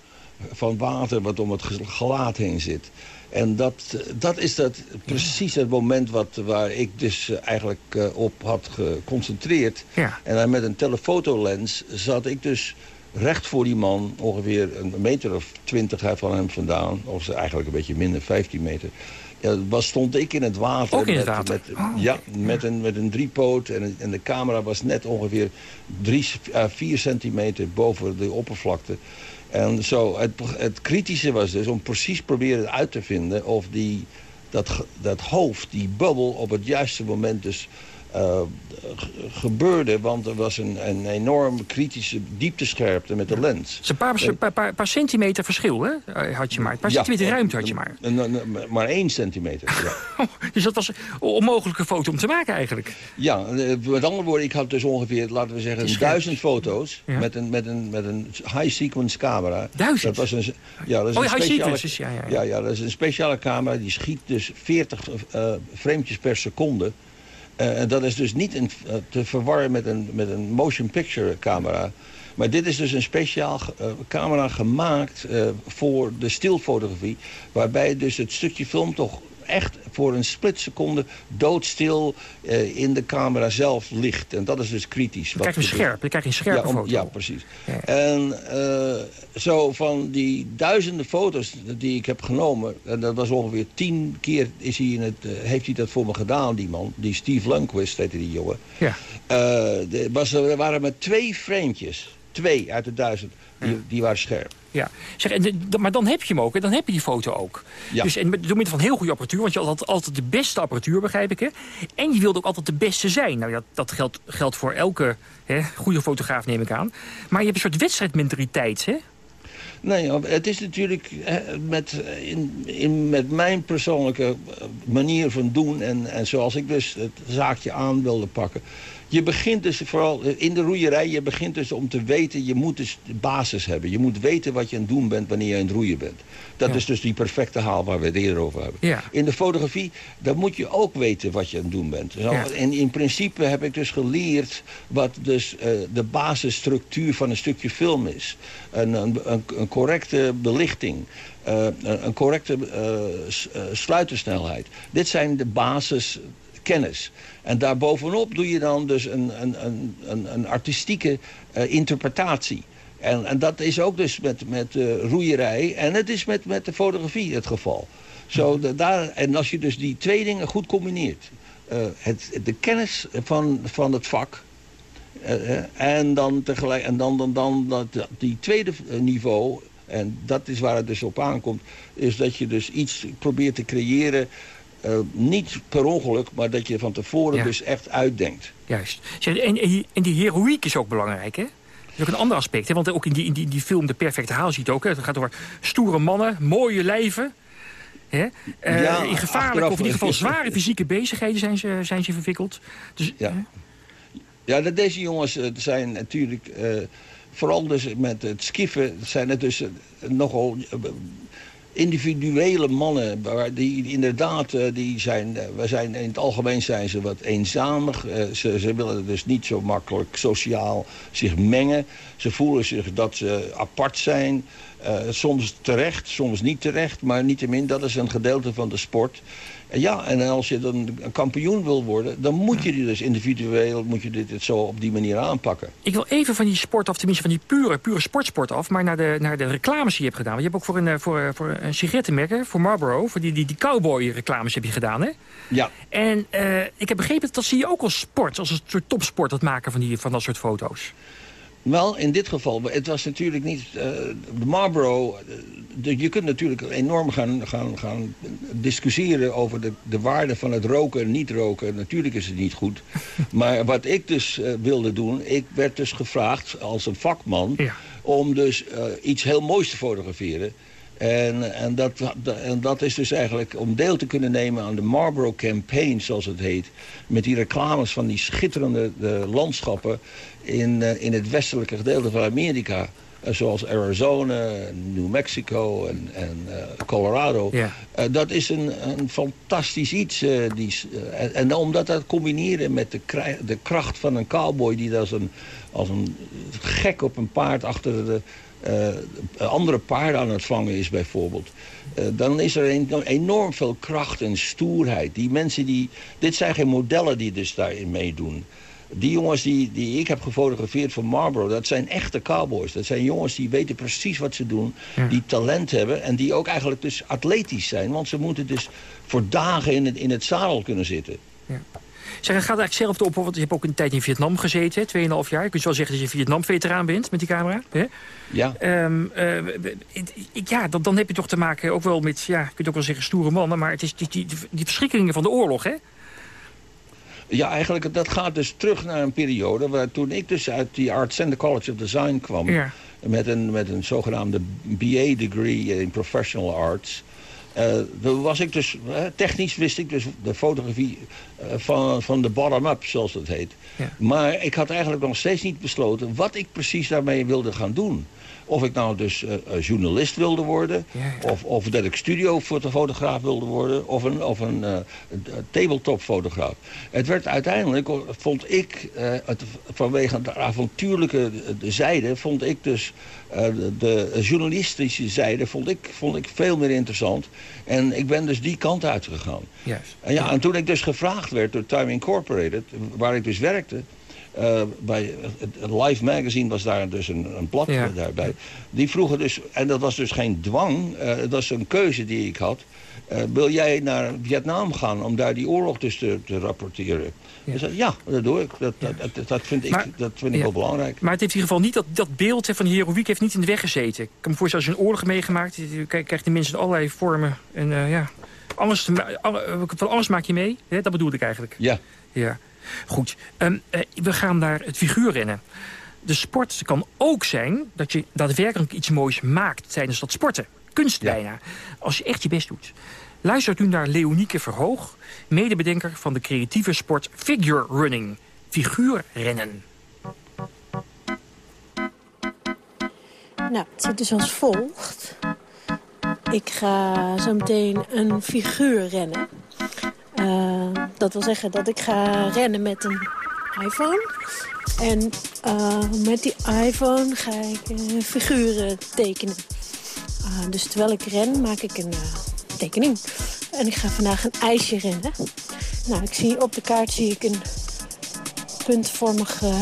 van water wat om het ge- gelaat heen zit. En dat, dat is dat, precies het moment wat, waar ik dus eh, eigenlijk eh, op had geconcentreerd.
Ja.
En dan met een telefotolens zat ik dus recht voor die man, ongeveer een meter of twintig van hem vandaan. Of eigenlijk een beetje minder, 15 meter. Ja, was, stond ik in het water.
Ook in het
met,
water?
met-
Oh,
ja, met een, met een driepoot. En, en de camera was net ongeveer drie, eh, vier centimeter boven de oppervlakte. En zo, het, het kritische was dus om precies proberen uit te vinden of die, dat, dat hoofd, die bubbel, op het juiste moment dus eh, gebeurde. Want er was een, een enorm kritische dieptescherpte met de lens.
Een paar, paar, paar, paar centimeter verschil, hè? eh, Had je maar. Een paar
Ja,
centimeter ruimte had je maar.
Een- maar één centimeter, ja.
Dus dat was een onmogelijke foto om te maken eigenlijk.
Ja, eh, met andere woorden, ik had dus ongeveer, laten we zeggen, duizend foto's
Ja.
met, een, met, een, met een high-sequence camera.
Duizend?
Dat was een, ja, dat is
Oh,
een
high
speciale,
ja, ja, ja.
Ja, dat is een speciale camera, die schiet dus 40 eh frametjes per seconde. Eh, en dat is dus niet eh, te verwarren met een, met een motion picture camera. Maar dit is dus een speciaal eh, camera gemaakt eh, voor de stilfotografie. Waarbij dus het stukje film toch echt voor een splitseconde doodstil eh, in de camera zelf ligt. En dat is dus kritisch.
Dan krijg je scherp, dan krijg je een scherpe
ja, om-
foto.
Ja, precies. En eh, zo van die duizenden foto's die ik heb genomen... en dat was ongeveer tien keer is hij in het, eh, heeft hij dat voor me gedaan, die man. Die Steve Lundquist heette die jongen.
Ja.
Er waren maar twee frametjes. Twee uit de duizend. Die, die waren scherp.
Ja, zeg, en de- de- maar dan heb je hem ook, en dan heb je die foto ook.
Ja.
Dus en met- door middel van heel goede apparatuur, want je had altijd, de beste apparatuur, begrijp ik. Hè? En je wilde ook altijd de beste zijn. Nou ja, dat geldt, geldt voor elke hè, goede fotograaf, neem ik aan. Maar je hebt een soort wedstrijdmentaliteit, hè?
Nee, het is natuurlijk met, in, in, met mijn persoonlijke eh, manier van doen... En, en zoals ik dus het zaakje aan wilde pakken... Je begint dus vooral eh, in de roeierij, je begint dus om te weten... je moet dus de basis hebben. Je moet weten wat je aan het doen bent wanneer je aan het roeien bent. Dat
Ja.
is dus die perfecte haal waar we het eerder over hebben.
Ja.
In de fotografie, dan moet je ook weten wat je aan het doen bent. Zo,
Ja.
En in principe heb ik dus geleerd wat dus eh, de basisstructuur van een stukje film is. Een, een, een, correcte belichting. eh, een, correcte eh, sluitersnelheid. Dit zijn de basiskennis. En daarbovenop doe je dan dus een, een, een, een, een artistieke eh, interpretatie. En, en dat is ook dus met, met eh, roeierij. En het is met, met de fotografie het geval. Zo, de- daar, en als je dus die twee dingen goed combineert. eh, het, de kennis van, van het vak. en dan tegelijk en dan, dan, dan dat, die tweede niveau. En dat is waar het dus op aankomt. Is dat je dus iets probeert te creëren. Eh, niet per ongeluk, maar dat je van tevoren
Ja.
dus echt uitdenkt.
Juist. Zeg, en, en, die- heroïek is ook belangrijk, hè? Dat is ook een ander aspect, hè? Want ook in die, in die, die film De Perfecte Haal ziet ook, hè? Het gaat over stoere mannen, mooie leven... Hè?
Ja,
in gevaarlijke of in ieder geval zware fysieke bezigheden zijn ze, zijn ze verwikkeld. Dus,
Ja. Ja, dat deze jongens eh, zijn natuurlijk... vooral dus met het skiffen zijn het dus nogal individuele mannen. Die inderdaad, eh, die zijn, eh, we zijn, in het algemeen zijn ze wat eenzamig. Eh, ze, ze willen dus niet zo makkelijk sociaal zich mengen. Ze voelen zich dat ze apart zijn. Soms terecht, soms niet terecht. Maar niettemin, dat is een gedeelte van de sport. Ja, en als je dan een kampioen wil worden... dan moet je die dus individueel moet je dit zo op die manier aanpakken.
Ik wil even van die sport af, tenminste van die pure, pure sportsport af... maar naar de, naar de reclames die je hebt gedaan. Want je hebt ook voor een, eh, voor, eh, voor een sigarettenmerk, hè, voor Marlboro... voor die, die, die cowboy-reclames heb je gedaan, hè?
Ja.
En eh, ik heb begrepen, dat dat zie je ook als sport. Als een soort topsport, dat maken van, die, van dat soort foto's.
Wel, in dit geval, het was natuurlijk niet... eh, de Marlboro, eh, de- je kunt natuurlijk enorm gaan, gaan, gaan discussiëren over de, de waarde van het roken en niet roken. Natuurlijk is het niet goed. Maar wat ik dus eh, wilde doen, ik werd dus gevraagd als een vakman... om dus iets heel moois te fotograferen. En, en, dat, en dat is dus eigenlijk om deel te kunnen nemen aan de Marlboro Campaign, zoals het heet. Met die reclames van die schitterende eh, landschappen in, eh, in het westelijke gedeelte van Amerika. Eh, zoals Arizona, New Mexico en, en eh, Colorado.
Ja.
Dat is een, een fantastisch iets. die, en, en omdat dat combineren met de, de kracht van een cowboy... die als een, als een gek op een paard achter de andere paarden aan het vangen is bijvoorbeeld... dan is er een- enorm veel kracht en stoerheid. Die mensen die... Dit zijn geen modellen die dus daarin meedoen. Die jongens die, die ik heb gefotografeerd van Marlboro... dat zijn echte cowboys. Dat zijn jongens die weten precies wat ze doen. Die talent hebben. En die ook eigenlijk dus atletisch zijn. Want ze moeten dus voor dagen in het, in het zadel kunnen zitten.
Zeg, het gaat eigenlijk zelf op, want je hebt ook een tijd in Vietnam gezeten, hè, 2,5 jaar. Je kunt wel zeggen dat je Vietnam-veteraan bent met die camera. Hè?
Ja.
Ehm, eh, ja, dan, dan heb je toch te maken ook wel met, ja, je kunt ook wel zeggen stoere mannen, maar het is die, die, die verschrikkingen van de oorlog, hè?
Ja, eigenlijk, dat gaat dus terug naar een periode... waar toen ik dus uit die Art Center College of Design kwam...
Ja.
Met, een, met een zogenaamde BA-degree in Professional Arts... Uh, was ik dus, uh, technisch wist ik dus de fotografie van, van de bottom-up, zoals dat heet.
Ja.
Maar ik had eigenlijk nog steeds niet besloten wat ik precies daarmee wilde gaan doen. Of ik nou dus journalist wilde worden,
Ja,
Of, of dat ik studiofotograaf wilde worden, of een, of een tabletopfotograaf. Het werd uiteindelijk, vond ik, het, vanwege de avontuurlijke zijde, vond ik dus de, de, journalistische zijde vond ik, vond ik veel meer interessant. En ik ben dus die kant uitgegaan.
Juist.
En, ja, en toen ik dus gevraagd werd door Time Incorporated, waar ik dus werkte... Uh, bij het Life Magazine was daar dus een, een blad
Ja.
daarbij. Die vroegen dus, en dat was dus geen dwang, uh, dat was een keuze die ik had. Uh, wil jij naar Vietnam gaan om daar die oorlog dus te, te rapporteren? Ja. Ik zei, ja, dat doe ik. Dat, dat, dat, dat vind ik,
Maar-
dat vind ik wel belangrijk.
Maar het heeft in ieder geval niet dat, dat beeld van die heroïek heeft niet in de weg gezeten. Ik kan me voorstellen, als je een oorlog meegemaakt... krijgt die mensen allerlei vormen. En eh, ja, alles, eh, van alles maak je mee. Hè? Dat bedoelde ik eigenlijk.
Ja.
Ja, goed. Ehm, eh, we gaan naar het figuurrennen. De sport kan ook zijn dat je daadwerkelijk iets moois maakt tijdens dat sporten. Kunst bijna. Als je echt je best doet. Luistert u naar Leonieke Verhoog, medebedenker van de creatieve sport figure running. Figuurrennen.
Nou, het zit dus als volgt. Ik ga zo meteen een figuur rennen. Eh, dat wil zeggen dat ik ga rennen met een iPhone. En eh, met die iPhone ga ik eh, figuren tekenen. Dus terwijl ik ren, maak ik een tekening. En ik ga vandaag een ijsje rennen. Nou, ik zie op de kaart zie ik een puntvormige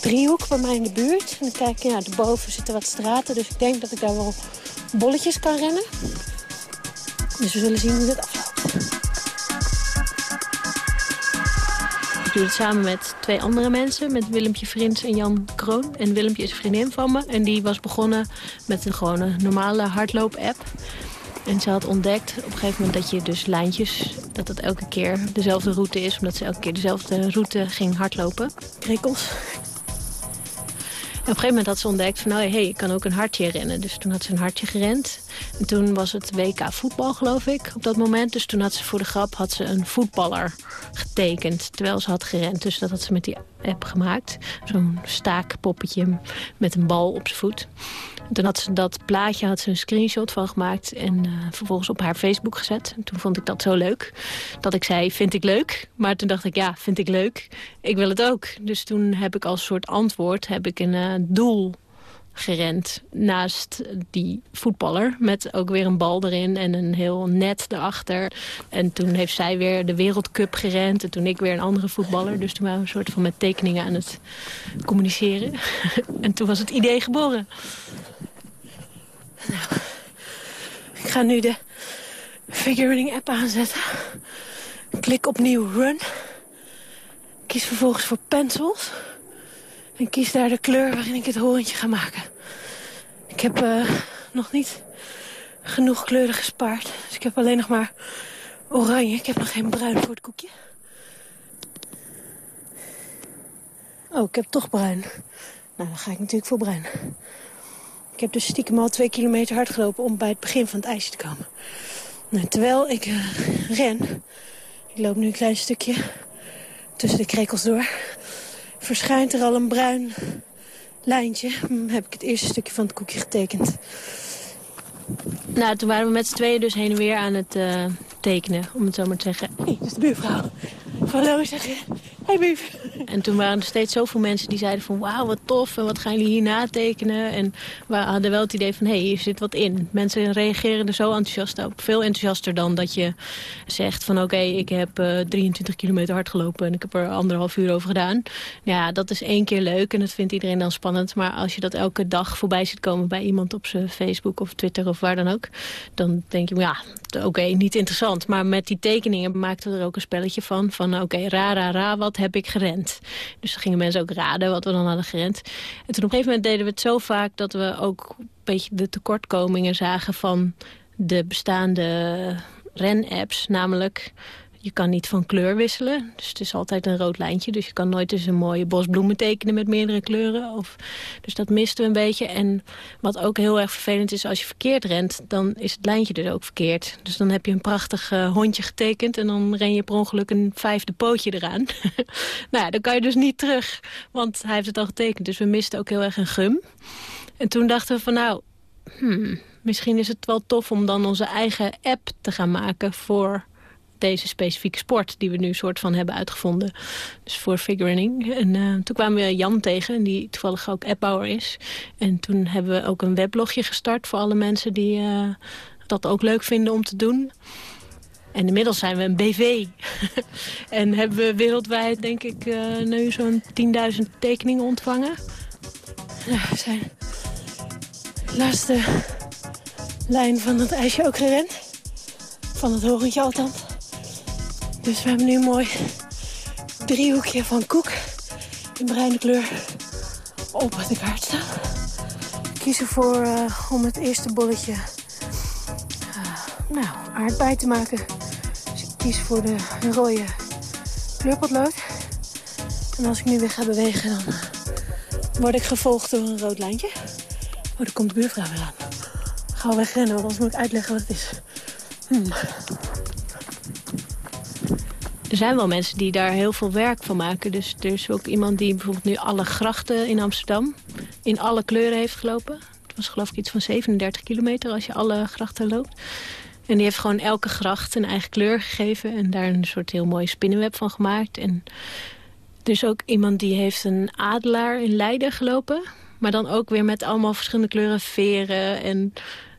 driehoek bij mij in de buurt. En dan kijk ik, ja, daarboven zitten wat straten. Dus ik denk dat ik daar wel bolletjes kan rennen. Dus we zullen zien hoe dat afloopt. Ik doe het samen met twee andere mensen. Met Willempje Frins en Jan Kroon. En Willempje is vriendin van me. En die was begonnen met een gewone normale hardloop-app. En ze had ontdekt op een gegeven moment dat je dus lijntjes... dat het elke keer dezelfde route is. Omdat ze elke keer dezelfde route ging hardlopen. Krikkels. Op een gegeven moment had ze ontdekt van, nou, hey, ik kan ook een hartje rennen. Dus toen had ze een hartje gerend. En toen was het WK voetbal, geloof ik, op dat moment. Dus toen had ze voor de grap had ze een voetballer getekend, terwijl ze had gerend. Dus dat had ze met die app gemaakt. Zo'n staakpoppetje met een bal op zijn voet. En toen had ze dat plaatje had ze een screenshot van gemaakt en eh, vervolgens op haar Facebook gezet. En toen vond ik dat zo leuk dat ik zei, vind ik leuk. Maar toen dacht ik, ja, vind ik leuk. Ik wil het ook. Dus toen heb ik als soort antwoord heb ik een eh, doel gerend naast die voetballer. Met ook weer een bal erin en een heel net erachter. En toen heeft zij weer de Wereldcup gerend. En toen ik weer een andere voetballer. Dus toen waren we een soort van met tekeningen aan het communiceren. en toen was het idee geboren. Nou, ik ga nu de figurating app aanzetten. Klik op nieuw run. Kies vervolgens voor pencils. En kies daar de kleur waarin ik het horentje ga maken. Ik heb eh, nog niet genoeg kleuren gespaard. Dus ik heb alleen nog maar oranje. Ik heb nog geen bruin voor het koekje. Oh, ik heb toch bruin. Nou, dan ga ik natuurlijk voor bruin. Ik heb dus stiekem al twee kilometer hard gelopen om bij het begin van het ijsje te komen. Nou, terwijl ik eh, ren, ik loop nu een klein stukje tussen de krekels door, verschijnt er al een bruin lijntje. Hm, Heb ik het eerste stukje van het koekje getekend. Nou, toen waren we met z'n tweeën dus heen en weer aan het eh, tekenen, om het zo maar te zeggen. Hé, hey, dat is de buurvrouw. Hallo, zeg je. Hey, bief. En toen waren er steeds zoveel mensen die zeiden van... wauw, wat tof, en wat gaan jullie hier natekenen? En we hadden wel het idee van, hé, hey, hier zit wat in. Mensen reageren er zo enthousiast op. Veel enthousiaster dan dat je zegt van... oké, ik heb eh, 23 kilometer hard gelopen... en ik heb er anderhalf uur over gedaan. Ja, dat is één keer leuk en dat vindt iedereen dan spannend. Maar als je dat elke dag voorbij ziet komen bij iemand op zijn Facebook of Twitter of waar dan ook... dan denk je, ja, oké, niet interessant. Maar met die tekeningen maakten we er ook een spelletje van. Van oké, ra, ra, ra, wat heb ik gerend? Dus dan gingen mensen ook raden wat we dan hadden gerend. En toen op een gegeven moment deden we het zo vaak... dat we ook een beetje de tekortkomingen zagen van de bestaande ren-apps. Namelijk, je kan niet van kleur wisselen. Dus het is altijd een rood lijntje. Dus je kan nooit eens een mooie bos bloemen tekenen met meerdere kleuren. Of, dus dat miste een beetje. En wat ook heel erg vervelend is, als je verkeerd rent... dan is het lijntje dus ook verkeerd. Dus dan heb je een prachtig uh, hondje getekend... en dan ren je per ongeluk een vijfde pootje eraan. nou ja, dan kan je dus niet terug, want hij heeft het al getekend. Dus we misten ook heel erg een gum. En toen dachten we van nou... Hmm, misschien is het wel tof om dan onze eigen app te gaan maken voor deze specifieke sport die we nu soort van hebben uitgevonden. Dus voor figurning. En uh, toen kwamen we Jan tegen, die toevallig ook appbouwer is. En toen hebben we ook een weblogje gestart voor alle mensen die uh, dat ook leuk vinden om te doen. En inmiddels zijn we een BV. en hebben we wereldwijd, denk ik, uh, nu zo'n 10.000 tekeningen ontvangen. Zijn de laatste lijn van het ijsje ook gerend. Van het horentje althans. Dus we hebben nu een mooi driehoekje van koek in bruine kleur op de kaart staan. We kiezen voor uh, om het eerste bolletje uh, nou, aardbei te maken. Dus ik kies voor de rode kleurpotlood. En als ik nu weer ga bewegen, dan word ik gevolgd door een rood lijntje. Oh, daar komt de buurvrouw weer aan. Ga we wegrennen, want anders moet ik uitleggen wat het is. Hmm. Er zijn wel mensen die daar heel veel werk van maken. Dus er is ook iemand die bijvoorbeeld nu alle grachten in Amsterdam... in alle kleuren heeft gelopen. Het was geloof ik iets van 37 kilometer als je alle grachten loopt. En die heeft gewoon elke gracht een eigen kleur gegeven... en daar een soort heel mooi spinnenweb van gemaakt. En er is ook iemand die heeft een adelaar in Leiden gelopen... maar dan ook weer met allemaal verschillende kleuren veren. En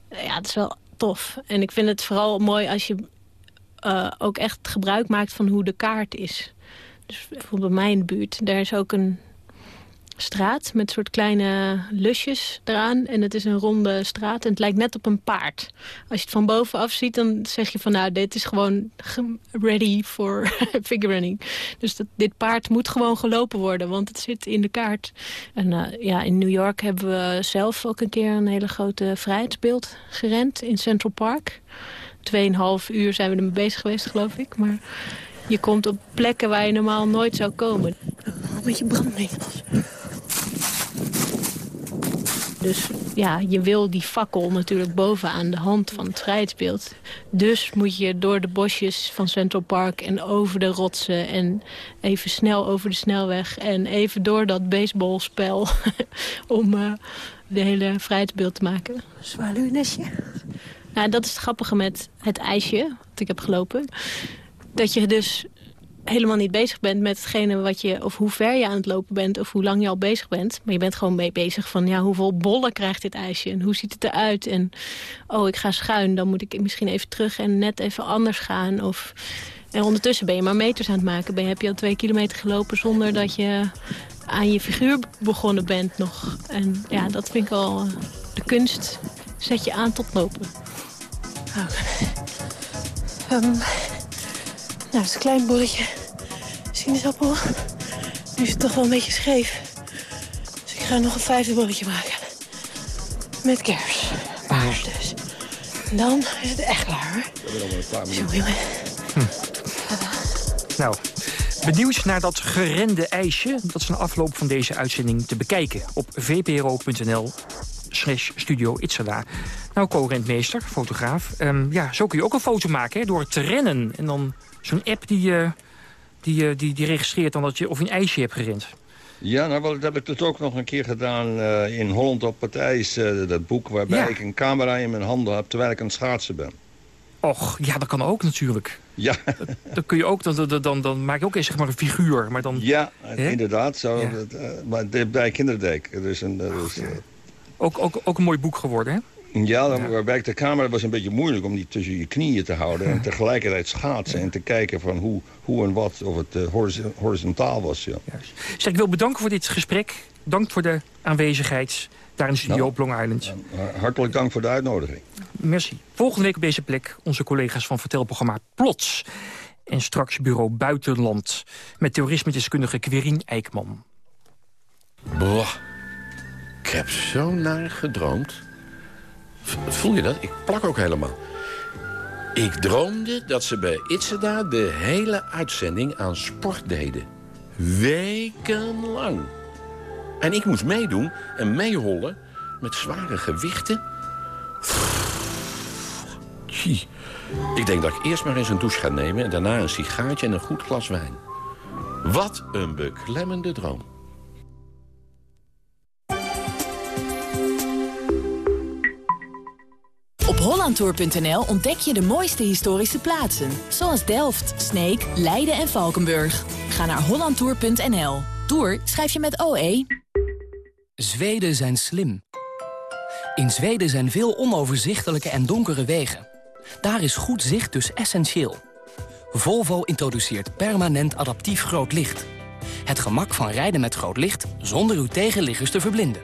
ja, het is wel tof. En ik vind het vooral mooi als je uh, ook echt gebruik maakt van hoe de kaart is. Dus bijvoorbeeld bij mij in de buurt, daar is ook een straat met soort kleine lusjes eraan. En het is een ronde straat en het lijkt net op een paard. Als je het van bovenaf ziet, dan zeg je van nou, dit is gewoon ready for figurine. Dus dat, dit paard moet gewoon gelopen worden, want het zit in de kaart. En uh, ja, in New York hebben we zelf ook een keer een hele grote vrijheidsbeeld gerend in Central Park. Tweeënhalf uur zijn we ermee bezig geweest, geloof ik. Maar je komt op plekken waar je normaal nooit zou komen. Een beetje brandnetels. Dus ja, je wil die fakkel natuurlijk bovenaan de hand van het vrijheidsbeeld. Dus moet je door de bosjes van Central Park en over de rotsen... en even snel over de snelweg en even door dat baseballspel... om uh, de hele vrijheidsbeeld te maken. Zwaluwnestje. Nou, dat is het grappige met het ijsje, wat ik heb gelopen. Dat je dus helemaal niet bezig bent met hetgene wat je... of hoe ver je aan het lopen bent of hoe lang je al bezig bent. Maar je bent gewoon mee bezig van ja, hoeveel bollen krijgt dit ijsje... en hoe ziet het eruit en oh, ik ga schuin, dan moet ik misschien even terug... en net even anders gaan of... En ondertussen ben je maar meters aan het maken. Ben, heb je al twee kilometer gelopen zonder dat je aan je figuur begonnen bent nog. En ja, dat vind ik al de kunst. Zet je aan tot lopen. Oh. Um, nou, dat is een klein bolletje sinaasappel. Nu is het toch wel een beetje scheef. Dus ik ga nog een vijfde bolletje maken. Met kers. Paars dus. En dan is het echt klaar, hoor. Sorry,
hm. Nou, benieuwd naar dat gerende ijsje? Dat is een afloop van deze uitzending te bekijken op vpro.nl slash studio Itzada. Nou, co-rentmeester, fotograaf. Um, ja, zo kun je ook een foto maken hè, door te rennen. En dan zo'n app die, uh, die, uh, die, die registreert dan dat je of je een ijsje hebt gerend.
Ja, nou, dat heb ik dus ook nog een keer gedaan uh, in Holland op het ijs. dat boek waarbij ja. ik een camera in mijn handen heb terwijl ik aan het schaatsen ben.
Och, ja, dat kan ook natuurlijk.
Ja.
Dan, kun je ook, dan, dan, dan, maak je ook eens zeg maar een figuur. Maar dan,
ja, hè? inderdaad. Zo, ja. Dat, maar bij Kinderdijk. Dus een, dus,
ook, ook, ook een mooi boek geworden, hè?
Ja, dan, waarbij ik de camera was een beetje moeilijk om die tussen je knieën te houden. En tegelijkertijd schaatsen en te kijken van hoe, hoe en wat, of het uh, horizontaal was. Ja.
Zeg, ik wil bedanken voor dit gesprek. Dank voor de aanwezigheid daar in de studio nou, op Long Island.
Hartelijk dank voor de uitnodiging.
Merci. Volgende week op deze plek onze collega's van vertelprogramma Plots. En straks bureau Buitenland met toerisme-deskundige Querien Eikman.
Boah, ik heb zo naar gedroomd. Voel je dat? Ik plak ook helemaal.
Ik droomde dat ze bij Itzeda de hele uitzending aan sport deden. Wekenlang. En ik moest meedoen en meehollen met zware gewichten. Ik denk dat ik eerst maar eens een douche ga nemen... en daarna een sigaartje en een goed glas wijn. Wat een beklemmende droom.
Op hollandtour.nl ontdek je de mooiste historische plaatsen. Zoals Delft, Sneek, Leiden en Valkenburg. Ga naar hollandtour.nl. Tour schrijf je met OE.
Zweden zijn slim. In Zweden zijn veel onoverzichtelijke en donkere wegen. Daar is goed zicht dus essentieel. Volvo introduceert permanent adaptief groot licht. Het gemak van rijden met groot licht zonder uw tegenliggers te verblinden.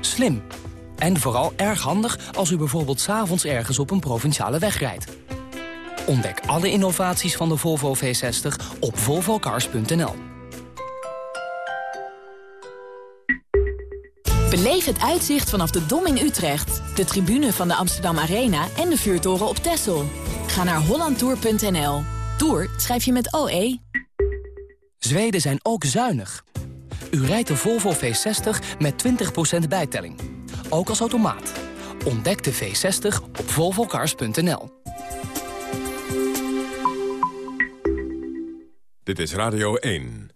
Slim. En vooral erg handig als u bijvoorbeeld s'avonds ergens op een provinciale weg rijdt. Ontdek alle innovaties van de Volvo V60 op volvocars.nl.
Beleef het uitzicht vanaf de Dom in Utrecht, de tribune van de Amsterdam Arena en de vuurtoren op Texel. Ga naar hollandtour.nl. Tour schrijf je met OE.
Zweden zijn ook zuinig. U rijdt de Volvo V60 met 20% bijtelling. Ook als automaat. Ontdek de V60 op volvocars.nl.
Dit is Radio 1.